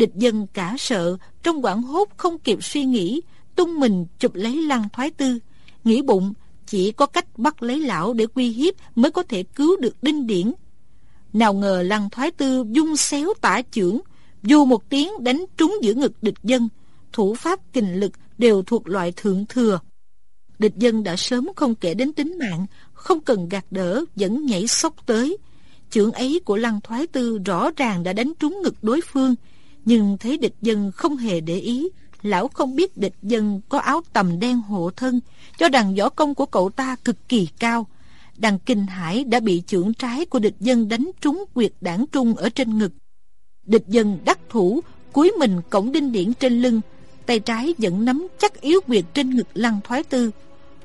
Địch dân cả sợ Trong quảng hốt không kịp suy nghĩ Tung mình chụp lấy lăng thoái tư Nghĩ bụng chỉ có cách bắt lấy lão để quy hiếp mới có thể cứu được đinh điển. Nào ngờ lăng thoái tư dung xéo tả trưởng, dù một tiếng đánh trúng giữa ngực địch dân, thủ pháp kình lực đều thuộc loại thượng thừa. Địch dân đã sớm không kể đến tính mạng, không cần gạt đỡ, vẫn nhảy sốc tới. Trưởng ấy của lăng thoái tư rõ ràng đã đánh trúng ngực đối phương, nhưng thấy địch dân không hề để ý, lão không biết địch dân có áo tầm đen hộ thân, cho rằng võ công của cậu ta cực kỳ cao. Đằng kinh hải đã bị chưởng trái của địch dân đánh trúng quyệt đảng trung ở trên ngực. Địch dân đắc thủ, cúi mình cổng đinh điển trên lưng, tay trái vẫn nắm chắc yếu quyệt trên ngực lăng thoái tư.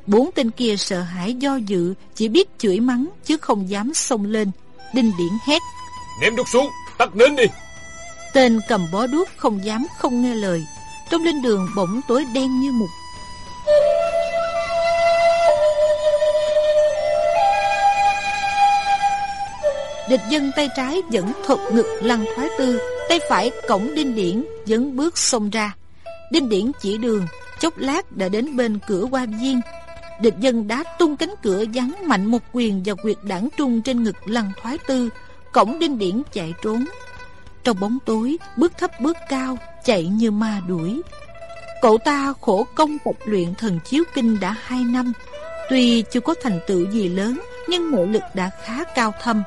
Bốn tên kia sợ hãi do dự, chỉ biết chửi mắng chứ không dám xông lên. Đinh điển hét. Ném đúc xuống, tắt nến đi. Tên cầm bó đuốc không dám không nghe lời. Trong lên đường bỗng tối đen như mực Địch dân tay trái dẫn thuật ngực lăng thoái tư, Tay phải cổng đinh điển dẫn bước xông ra. Đinh điển chỉ đường, Chốc lát đã đến bên cửa qua viên. Địch dân đá tung cánh cửa giáng mạnh một quyền vào quyệt đảng trung trên ngực lăng thoái tư. Cổng đinh điển chạy trốn. Trong bóng tối Bước thấp bước cao Chạy như ma đuổi Cậu ta khổ công tập luyện thần chiếu kinh đã hai năm Tuy chưa có thành tựu gì lớn Nhưng nội lực đã khá cao thâm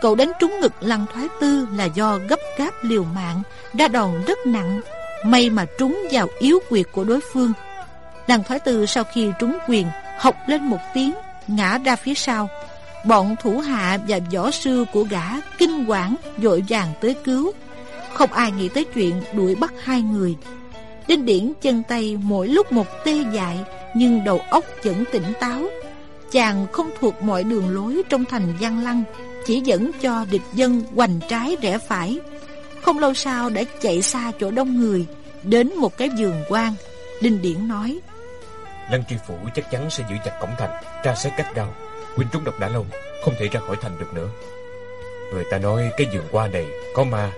Cậu đánh trúng ngực lăng thoái tư là do gấp gáp liều mạng, ra đòn rất nặng, may mà trúng vào yếu quyệt của đối phương. Lăng thoái tư sau khi trúng quyền, học lên một tiếng, ngã ra phía sau. Bọn thủ hạ và võ sư của gã kinh quản dội vàng tới cứu. Không ai nghĩ tới chuyện đuổi bắt hai người. Đinh điển chân tay mỗi lúc một tê dại, nhưng đầu óc vẫn tỉnh táo. Chàng không thuộc mọi đường lối trong thành Giang Lăng, chỉ dẫn cho địch dân hoành trái rẽ phải. Không lâu sau đã chạy xa chỗ đông người, đến một cái vườn quan. Đinh Điển nói, Lăng tri phủ chắc chắn sẽ giữ chặt cổng thành, tra xét cách đâu Huynh trúng độc đã lâu, không thể ra khỏi thành được nữa. Người ta nói cái vườn qua này có ma,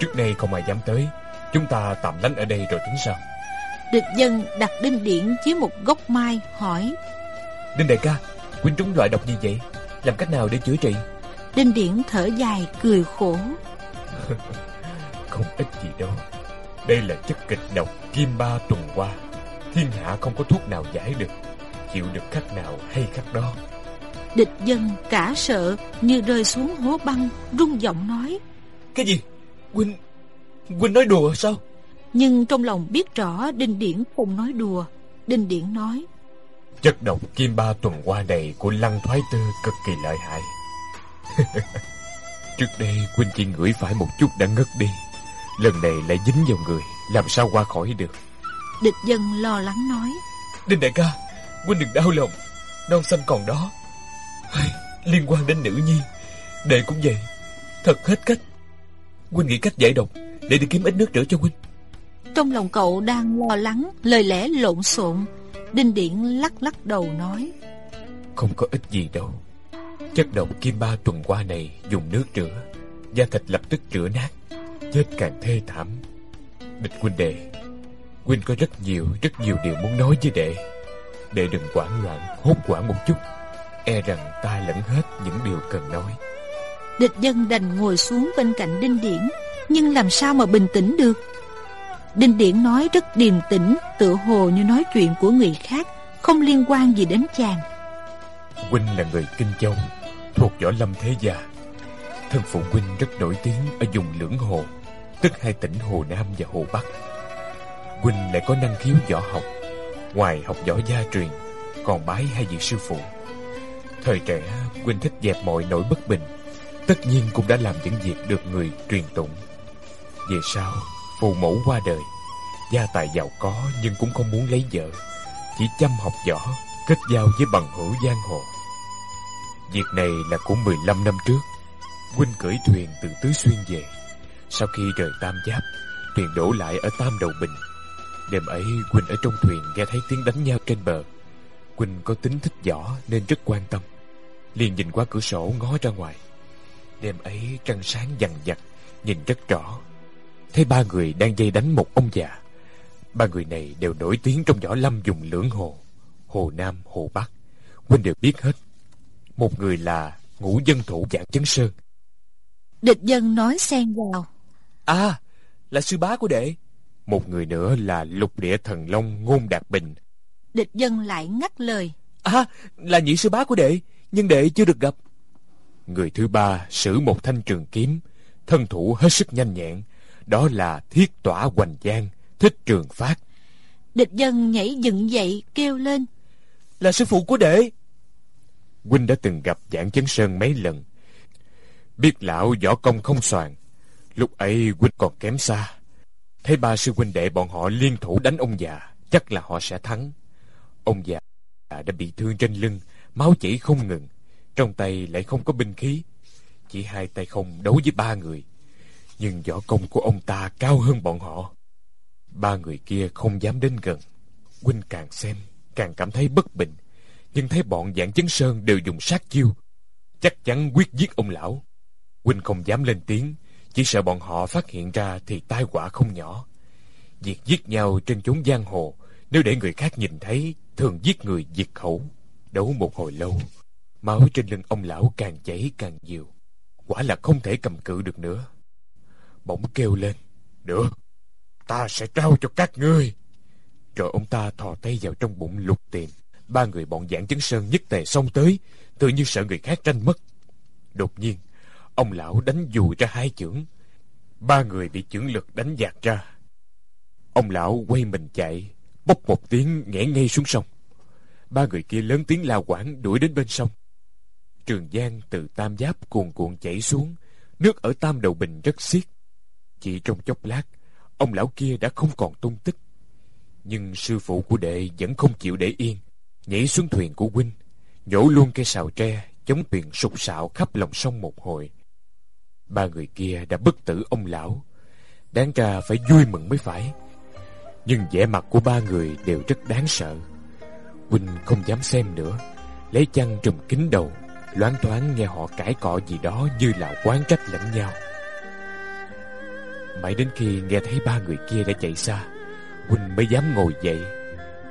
trước đây không ai dám tới. Chúng ta tạm lánh ở đây rồi tính sao? Địch dân đặt Đinh Điển dưới một gốc mai, hỏi, Đinh đại ca, Huynh trúng loại độc gì vậy? Làm cách nào để chữa trị? Đinh Điển thở dài cười khổ Không ít gì đâu Đây là chất kịch độc kim ba tuần qua Thiên hạ không có thuốc nào giải được Chịu được khách nào hay khách đó Địch dân cả sợ như rơi xuống hố băng, rung giọng nói. Cái gì? Huynh... Huynh nói đùa sao? Nhưng trong lòng biết rõ Đinh Điển không nói đùa. Đinh Điển nói. Chất độc kim ba tuần qua này của lăng thoái tư cực kỳ lợi hại. Trước đây Huynh chỉ ngửi phải một chút đã ngất đi. Lần này lại dính vào người, làm sao qua khỏi được. Địch dân lo lắng nói. Đinh đại ca, Huynh đừng đau lòng. Non xanh còn đó. Liên quan đến nữ nhi, đệ cũng vậy. Thật hết cách. Huynh nghĩ cách giải độc để đi kiếm ít nước rửa cho Huynh. Trong lòng cậu đang lo lắng, lời lẽ lộn xộn. Đinh Điển lắc lắc đầu nói. Không có ích gì đâu. Chất độc kim ba tuần qua này dùng nước rửa, da thịt lập tức rửa nát, chết càng thê thảm. Địch huynh đệ, huynh có rất nhiều, rất nhiều điều muốn nói với đệ. Đệ đừng hoảng loạn, hốt hoảng một chút. E rằng ta lẫn hết những điều cần nói. Địch dân đành ngồi xuống bên cạnh Đinh Điển, nhưng làm sao mà bình tĩnh được? Đinh Điển nói rất điềm tĩnh, tự hồ như nói chuyện của người khác, không liên quan gì đến chàng. Huynh là người Kinh Châu, thuộc võ lâm thế gia. Thân phụ Huynh rất nổi tiếng ở vùng lưỡng hồ, tức hai tỉnh Hồ Nam và Hồ Bắc. Huynh lại có năng khiếu võ học, ngoài học võ gia truyền, còn bái hai vị sư phụ. Thời trẻ, quỳnh thích dẹp mọi nỗi bất bình, tất nhiên cũng đã làm những việc được người truyền tụng. Về sau, phụ mẫu qua đời, gia tài giàu có nhưng cũng không muốn lấy vợ, chỉ chăm học võ, kết giao với bằng hữu giang hồ. Việc này là của 15 năm trước. Huynh cưỡi thuyền từ Tứ Xuyên về. Sau khi rời Tam Giáp, thuyền đổ lại ở Tam Đầu Bình. Đêm ấy, Huynh ở trong thuyền nghe thấy tiếng đánh nhau trên bờ. Huynh có tính thích võ nên rất quan tâm liền nhìn qua cửa sổ ngó ra ngoài. Đêm ấy trăng sáng dằn dặt, nhìn rất rõ. Thấy ba người đang dây đánh một ông già. Ba người này đều nổi tiếng trong võ lâm dùng lưỡng hồ. Hồ Nam, Hồ Bắc. Huynh đều biết hết. Một người là ngũ dân thủ dạng chấn sơn. Địch dân nói xen vào. À, là sư bá của đệ. Một người nữa là lục địa thần long ngôn đạt bình. Địch dân lại ngắt lời. À, là nhị sư bá của đệ, nhưng đệ chưa được gặp. Người thứ ba sử một thanh trường kiếm, thân thủ hết sức nhanh nhẹn. Đó là thiết tỏa hoành giang, thích trường phát. Địch dân nhảy dựng dậy kêu lên. Là sư phụ của đệ. Huynh đã từng gặp Giảng Chấn Sơn mấy lần. Biết lão võ công không soàn. Lúc ấy Huynh còn kém xa. Thấy ba sư huynh đệ bọn họ liên thủ đánh ông già, chắc là họ sẽ thắng. Ông già đã bị thương trên lưng, máu chảy không ngừng. Trong tay lại không có binh khí. Chỉ hai tay không đấu với ba người. Nhưng võ công của ông ta cao hơn bọn họ. Ba người kia không dám đến gần. Huynh càng xem, càng cảm thấy bất bình nhưng thấy bọn dạng chấn sơn đều dùng sát chiêu chắc chắn quyết giết ông lão huynh không dám lên tiếng chỉ sợ bọn họ phát hiện ra thì tai họa không nhỏ việc giết nhau trên chốn giang hồ nếu để người khác nhìn thấy thường giết người diệt khẩu đấu một hồi lâu, máu trên lưng ông lão càng chảy càng nhiều, quả là không thể cầm cự được nữa. Bỗng kêu lên, được, ta sẽ trao cho các ngươi. Rồi ông ta thò tay vào trong bụng lục tìm. Ba người bọn giảng chấn sơn nhất tề xông tới, tự như sợ người khác tranh mất. Đột nhiên, ông lão đánh dù ra hai chưởng, ba người bị chưởng lực đánh dạt ra. Ông lão quay mình chạy, bốc một tiếng ngã ngay xuống sông ba người kia lớn tiếng la quảng đuổi đến bên sông. Trường giang từ tam giáp cuồn cuộn chảy xuống, nước ở tam đầu bình rất xiết. Chỉ trong chốc lát, ông lão kia đã không còn tung tích. Nhưng sư phụ của đệ vẫn không chịu để yên, nhảy xuống thuyền của huynh, nhổ luôn cây sào tre, chống thuyền sục sạo khắp lòng sông một hồi. Ba người kia đã bất tử ông lão, đáng ra phải vui mừng mới phải. Nhưng vẻ mặt của ba người đều rất đáng sợ huynh không dám xem nữa. Lấy chăn trùm kín đầu loáng thoáng nghe họ cãi cọ gì đó như là quán trách lẫn nhau. Mãi đến khi nghe thấy ba người kia đã chạy xa huynh mới dám ngồi dậy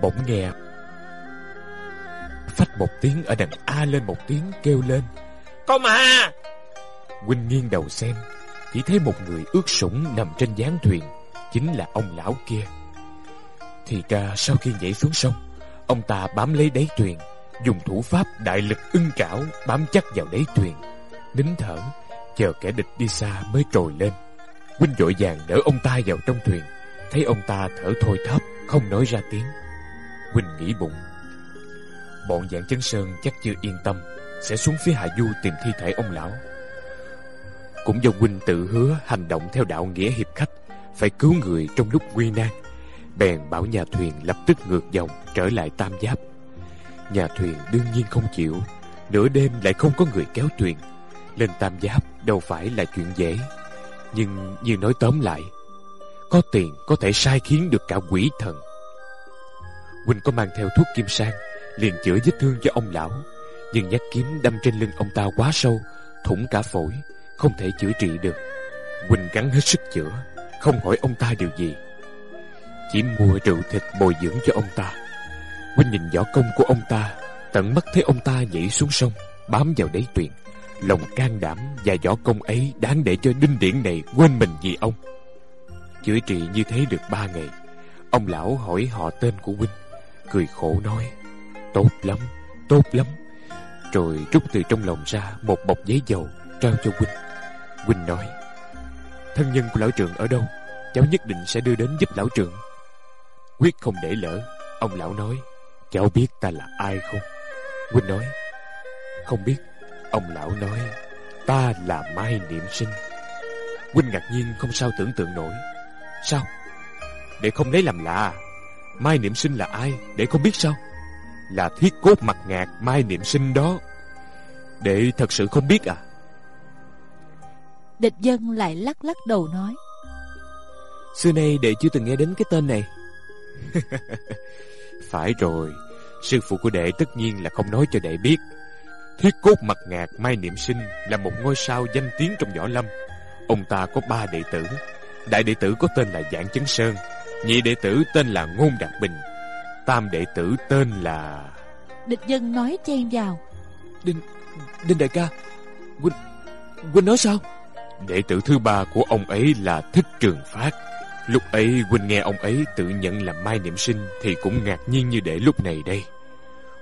bỗng nghe phách một tiếng ở đằng a lên một tiếng kêu lên. Có mà! Huynh nghiêng đầu xem chỉ thấy một người ướt sũng nằm trên gián thuyền chính là ông lão kia. Thì ra sau khi nhảy xuống sông ông ta bám lấy đáy thuyền dùng thủ pháp đại lực ưng trảo bám chắc vào đáy thuyền, nín thở, chờ kẻ địch đi xa mới trồi lên. Huynh vội vàng đỡ ông ta vào trong thuyền, thấy ông ta thở thôi thấp, không nói ra tiếng. Huynh nghĩ bụng, bọn dạng chấn sơn chắc chưa yên tâm, sẽ xuống phía hạ du tìm thi thể ông lão. Cũng do huynh tự hứa hành động theo đạo nghĩa hiệp khách, phải cứu người trong lúc nguy nan, bèn bảo nhà thuyền lập tức ngược dòng trở lại tam giáp. Nhà thuyền đương nhiên không chịu, nửa đêm lại không có người kéo thuyền, lên tam giáp đâu phải là chuyện dễ. Nhưng như nói tóm lại, có tiền có thể sai khiến được cả quỷ thần. Huynh có mang theo thuốc kim sang, liền chữa vết thương cho ông lão, nhưng nhát kiếm đâm trên lưng ông ta quá sâu, thủng cả phổi, không thể chữa trị được. Huynh gắng hết sức chữa, không hỏi ông ta điều gì. Chỉ mua rượu thịt bồi dưỡng cho ông ta. Huynh nhìn võ công của ông ta, tận mắt thấy ông ta nhảy xuống sông, bám vào đáy tuyền. Lòng can đảm và võ công ấy đáng để cho đinh điển này quên mình vì ông. Chữa trị như thế được ba ngày. Ông lão hỏi họ tên của Huynh, cười khổ nói, tốt lắm, tốt lắm. Rồi rút từ trong lòng ra một bọc giấy dầu trao cho Huynh. Huynh nói, thân nhân của lão trưởng ở đâu? Cháu nhất định sẽ đưa đến giúp lão trưởng. Quyết không để lỡ. Ông lão nói, cháu biết ta là ai không? Huynh nói, không biết. Ông lão nói, ta là Mai Niệm Sinh. Huynh ngạc nhiên không sao tưởng tượng nổi. Sao? Để không lấy làm lạ. Mai Niệm Sinh là ai? Để không biết sao? Là thiết cốt mặt ngạc Mai Niệm Sinh đó. Để thật sự không biết à? Địch dân lại lắc lắc đầu nói. Xưa nay đệ chưa từng nghe đến cái tên này. Phải rồi, sư phụ của đệ tất nhiên là không nói cho đệ biết. Thiết cốt mặt ngạc Mai Niệm Sinh là một ngôi sao danh tiếng trong võ lâm. Ông ta có ba đệ tử. Đại đệ tử có tên là Dạng Chấn Sơn, nhị đệ tử tên là Ngôn Đạt Bình, tam đệ tử tên là... Địch dân nói chen vào. Đinh, Đinh đại ca, Huynh, Huynh nói sao? Đệ tử thứ ba của ông ấy là Thích Trường Phát. Lúc ấy Huynh nghe ông ấy tự nhận là Mai Niệm Sinh thì cũng ngạc nhiên như đệ lúc này đây.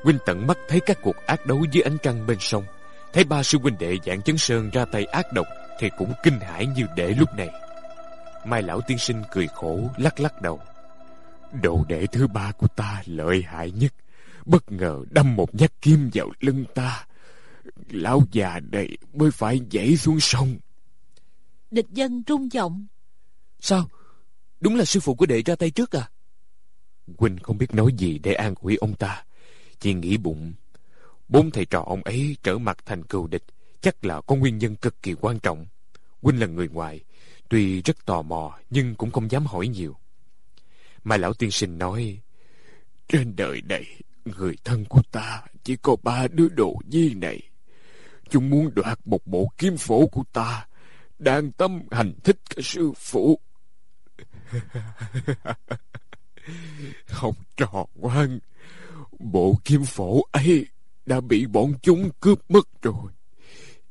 Huynh tận mắt thấy các cuộc ác đấu dưới ánh trăng bên sông. Thấy ba sư huynh đệ dạng chấn sơn ra tay ác độc thì cũng kinh hãi như đệ lúc này. Mai lão tiên sinh cười khổ lắc lắc đầu. Đồ đệ thứ ba của ta lợi hại nhất. Bất ngờ đâm một nhát kim vào lưng ta. Lão già đây mới phải nhảy xuống sông. Địch dân trung giọng. Sao? Đúng là sư phụ của đệ ra tay trước à? Huynh không biết nói gì để an ủi ông ta. Chỉ nghĩ bụng. Bốn thầy trò ông ấy trở mặt thành cừu địch. Chắc là có nguyên nhân cực kỳ quan trọng. Huynh là người ngoài. Tuy rất tò mò, nhưng cũng không dám hỏi nhiều. Mà lão tiên sinh nói, Trên đời này, Người thân của ta chỉ có ba đứa đồ nhi này Chúng muốn đoạt một bộ kiếm phổ của ta, Đang tâm hành thích cả sư phụ Không trò ngoan Bộ kim phổ ấy Đã bị bọn chúng cướp mất rồi.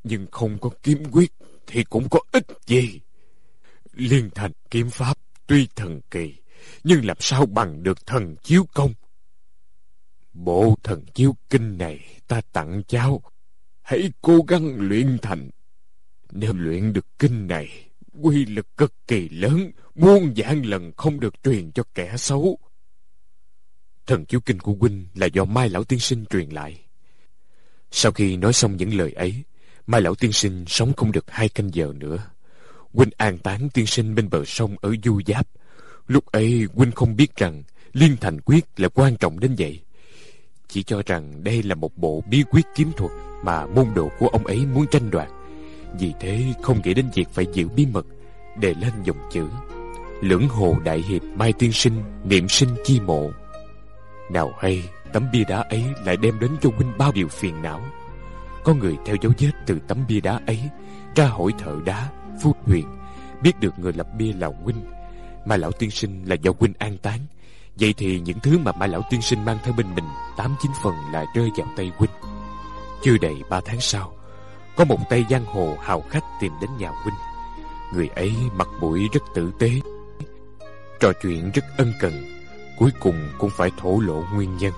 Nhưng không có kiếm quyết Thì cũng có ích gì. Liên thành kiếm pháp Tuy thần kỳ, Nhưng làm sao bằng được thần chiếu công? Bộ thần chiếu kinh này Ta tặng cháu. Hãy cố gắng luyện thành. Nếu luyện được kinh này quy lực cực kỳ lớn, muôn vạn lần không được truyền cho kẻ xấu. Thần chiếu kinh của huynh là do Mai Lão Tiên Sinh truyền lại. Sau khi nói xong những lời ấy, Mai Lão Tiên Sinh sống không được hai canh giờ nữa. Huynh an táng tiên sinh bên bờ sông ở Du Giáp. Lúc ấy Huynh không biết rằng Liên Thành Quyết là quan trọng đến vậy. Chỉ cho rằng đây là một bộ bí quyết kiếm thuật mà môn đồ của ông ấy muốn tranh đoạt. Vì thế không nghĩ đến việc phải giữ bí mật Đề lên dòng chữ. Lưỡng hồ đại hiệp Mai Tiên Sinh, Niệm sinh chi mộ. Nào hay, tấm bia đá ấy Lại đem đến cho huynh bao điều phiền não. Có người theo dấu vết từ tấm bia đá ấy, Ra hỏi thợ đá, Phu huyền Biết được người lập bia là huynh. Mà Lão Tiên Sinh là do huynh an táng. Vậy thì những thứ mà Mai Lão Tiên Sinh mang theo bên mình Tám chín phần là rơi vào tay huynh. Chưa đầy ba tháng sau có một tay giang hồ hào khách tìm đến nhà huynh Người ấy mặt mũi rất tử tế Trò chuyện rất ân cần Cuối cùng cũng phải thổ lộ nguyên nhân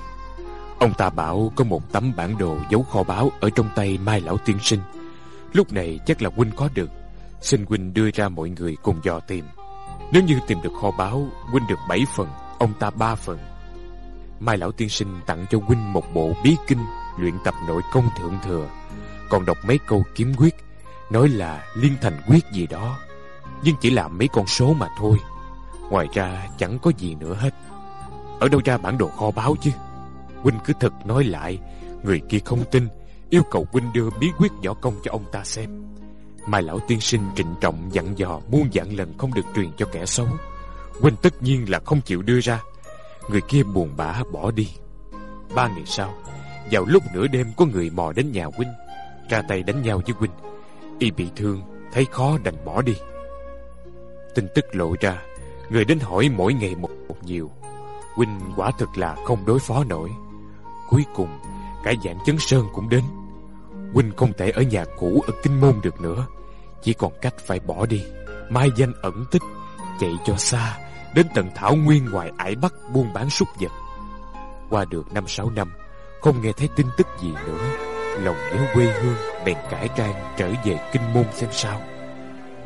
Ông ta bảo có một tấm bản đồ giấu kho báu ở trong tay Mai Lão Tiên Sinh. Lúc này chắc là Huynh có được. Xin Huynh đưa ra mọi người cùng dò tìm. Nếu như tìm được kho báu, Huynh được 7 phần, ông ta 3 phần. Mai Lão Tiên Sinh tặng cho Huynh một bộ bí kinh luyện tập nội công thượng thừa. Còn đọc mấy câu kiếm quyết, nói là liên thành quyết gì đó. Nhưng chỉ là mấy con số mà thôi. Ngoài ra chẳng có gì nữa hết. Ở đâu ra bản đồ kho báu chứ? Huynh cứ thật nói lại Người kia không tin Yêu cầu Huynh đưa bí quyết võ công cho ông ta xem Mai lão tiên sinh trịnh trọng dặn dò Muôn dạng lần không được truyền cho kẻ xấu Huynh tất nhiên là không chịu đưa ra Người kia buồn bã bỏ đi Ba ngày sau Vào lúc nửa đêm có người mò đến nhà Huynh ra tay đánh nhau với Huynh Y bị thương Thấy khó đành bỏ đi. Tin tức lộ ra Người đến hỏi mỗi ngày một, một nhiều. Huynh quả thực là không đối phó nổi. Cuối cùng Cả dạng chấn sơn cũng đến. Huynh không thể ở nhà cũ ở Kinh Môn được nữa. Chỉ còn cách phải bỏ đi. Mai danh ẩn tích Chạy cho xa Đến tận Thảo Nguyên ngoài ải Bắc buôn bán súc vật. Qua được năm sáu năm Không nghe thấy tin tức gì nữa. Lòng nhớ quê hương, Bèn cải trang trở về Kinh Môn xem sao.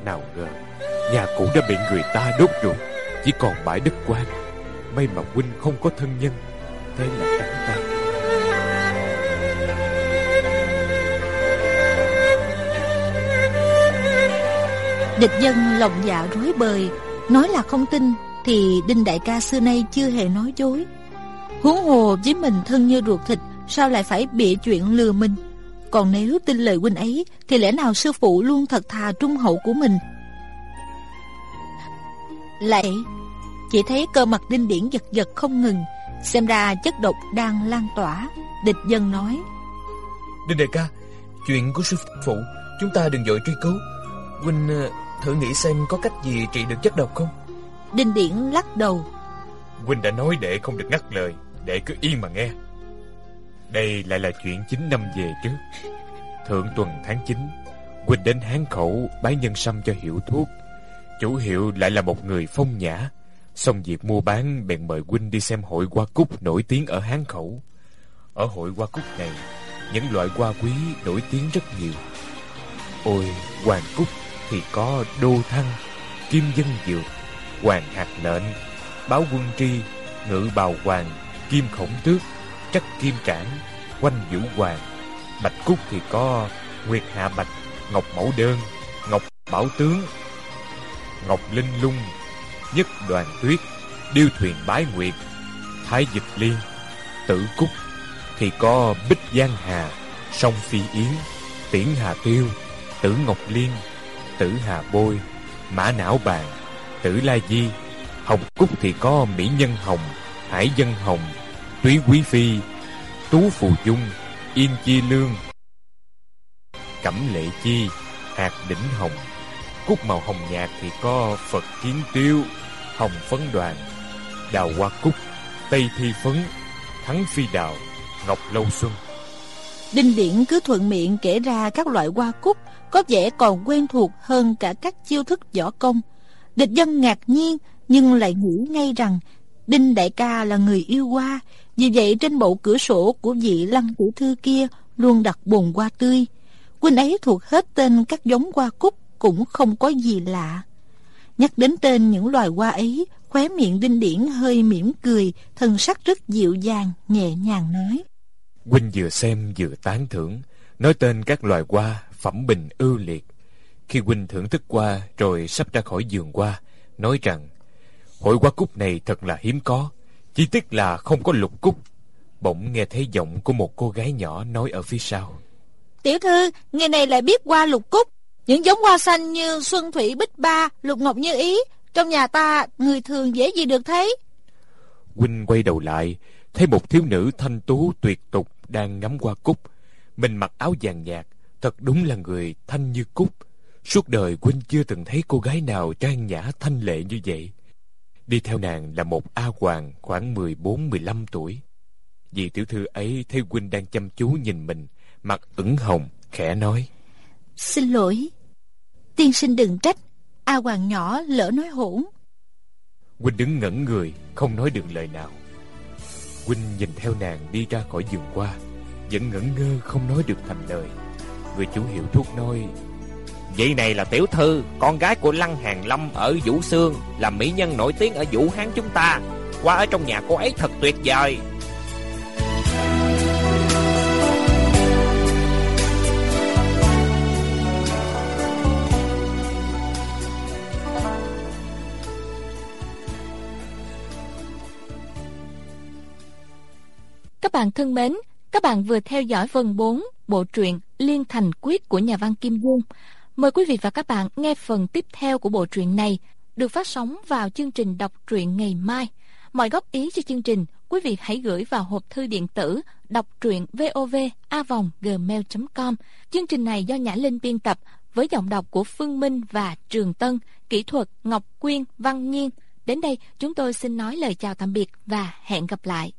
Nào ngờ, Nhà cũ đã bị người ta đốt rồi Chỉ còn bãi đất quan May mà huynh không có thân nhân, Thế là trắng tay. Địch dân lòng dạ rối bời, Nói là không tin Thì Đinh Đại ca xưa nay chưa hề nói dối. Huống hồ với mình thân như ruột thịt Sao lại phải bịa chuyện lừa mình? Còn nếu tin lời huynh ấy Thì lẽ nào sư phụ luôn thật thà trung hậu của mình? Lại Chỉ thấy cơ mặt đinh điển giật giật không ngừng Xem ra chất độc đang lan tỏa Địch dân nói. Đinh đại ca Chuyện của sư phụ Chúng ta đừng vội truy cứu. Huynh ờ, thử nghĩ xem có cách gì trị được chất độc không? Đinh điển lắc đầu. Huynh đã nói đệ không được ngắt lời Đệ cứ yên mà nghe đây lại là chuyện 9 năm về trước. Thượng tuần tháng 9 Quỳnh đến Hán Khẩu bán nhân sâm cho hiệu thuốc. Chủ hiệu lại là một người phong nhã. Xong việc mua bán bèn mời quynh đi xem hội hoa cúc nổi tiếng ở Hán Khẩu. Ở hội hoa cúc này Những loại hoa quý nổi tiếng rất nhiều. Ôi hoàng cúc thì có đô thăng Kim dân dược Hoàng hạt lệnh, Báo quân tri Ngự bào hoàng Kim khổng tước. Trắc kim trảng, Quanh vũ hoàng, Bạch cúc thì có, Nguyệt hạ bạch, Ngọc mẫu đơn, Ngọc bảo tướng, Ngọc linh lung, Nhất đoàn tuyết, Điêu thuyền bái nguyệt, Thái dịch liên, Tử cúc Thì có bích giang hà Sông phi yến, Tiễn hà tiêu, Tử ngọc liên, Tử hà bôi, Mã não bàn, Tử la di, Hồng cúc thì có mỹ nhân hồng, Hải dân hồng Túy quý phi, Tú phù dung, Yên chi lương. Cẩm lệ chi, Hạt đỉnh hồng. Cúc màu hồng nhạt thì có Phật kiến tiêu, Hồng phấn đoàn. Đào hoa cúc, Tây thi phấn, Thắng phi đào, Ngọc lâu xuân. Đinh Điển cứ thuận miệng kể ra các loại hoa cúc, có vẻ còn quen thuộc hơn cả các chiêu thức võ công. Địch dân ngạc nhiên, nhưng lại nghĩ ngay rằng Đinh Đại ca là người yêu hoa, vì vậy trên bộ cửa sổ của vị lăng tiểu thư kia luôn đặt bồn hoa tươi. Quynh ấy thuộc hết tên các giống hoa cúc cũng không có gì lạ. Nhắc đến tên những loài hoa ấy, khóe miệng Đinh Điển hơi mỉm cười, thân sắc rất dịu dàng, nhẹ nhàng nói. Quynh vừa xem vừa tán thưởng, nói tên các loài hoa phẩm bình ưu liệt. Khi Quynh thưởng thức qua rồi sắp ra khỏi giường qua, nói rằng hội hoa cúc này thật là hiếm có, chỉ tiếc là không có lục cúc. Bỗng nghe thấy giọng của một cô gái nhỏ nói ở phía sau. Tiểu thư, người này lại biết hoa lục cúc. Những giống hoa xanh như xuân thủy bích ba, lục ngọc như ý, trong nhà ta người thường dễ gì được thấy. Huynh quay đầu lại, thấy một thiếu nữ thanh tú tuyệt tục đang ngắm hoa cúc. Mình mặc áo vàng nhạt, Thật đúng là người thanh như cúc. Suốt đời Huynh chưa từng thấy cô gái nào trang nhã thanh lệ như vậy. Đi theo nàng là một A Hoàng khoảng 14-15 tuổi. Vị tiểu thư ấy thấy Huynh đang chăm chú nhìn mình, mặt ửng hồng, khẽ nói. Xin lỗi, tiên sinh đừng trách, A Hoàng nhỏ lỡ nói hỗn. Huynh đứng ngẩn người, không nói được lời nào. Huynh nhìn theo nàng đi ra khỏi giường qua Vẫn ngẩn ngơ không nói được thành lời Người chủ hiệu thuốc nói Vị này là tiểu thư Con gái của Lăng Hàng Lâm ở Vũ Sương Là mỹ nhân nổi tiếng ở Vũ Hán chúng ta Qua ở trong nhà cô ấy thật tuyệt vời Các bạn thân mến, các bạn vừa theo dõi phần 4 bộ truyện Liên Thành Quyết của nhà văn Kim Dung. Mời quý vị và các bạn nghe phần tiếp theo của bộ truyện này được phát sóng vào chương trình đọc truyện ngày mai. Mọi góp ý cho chương trình, quý vị hãy gửi vào hộp thư điện tử đọc truyện vovavonggmail.com. Chương trình này do Nhã Linh biên tập với giọng đọc của Phương Minh và Trường Tân, kỹ thuật Ngọc Quyên, Văn Nhiên. Đến đây, chúng tôi xin nói lời chào tạm biệt và hẹn gặp lại.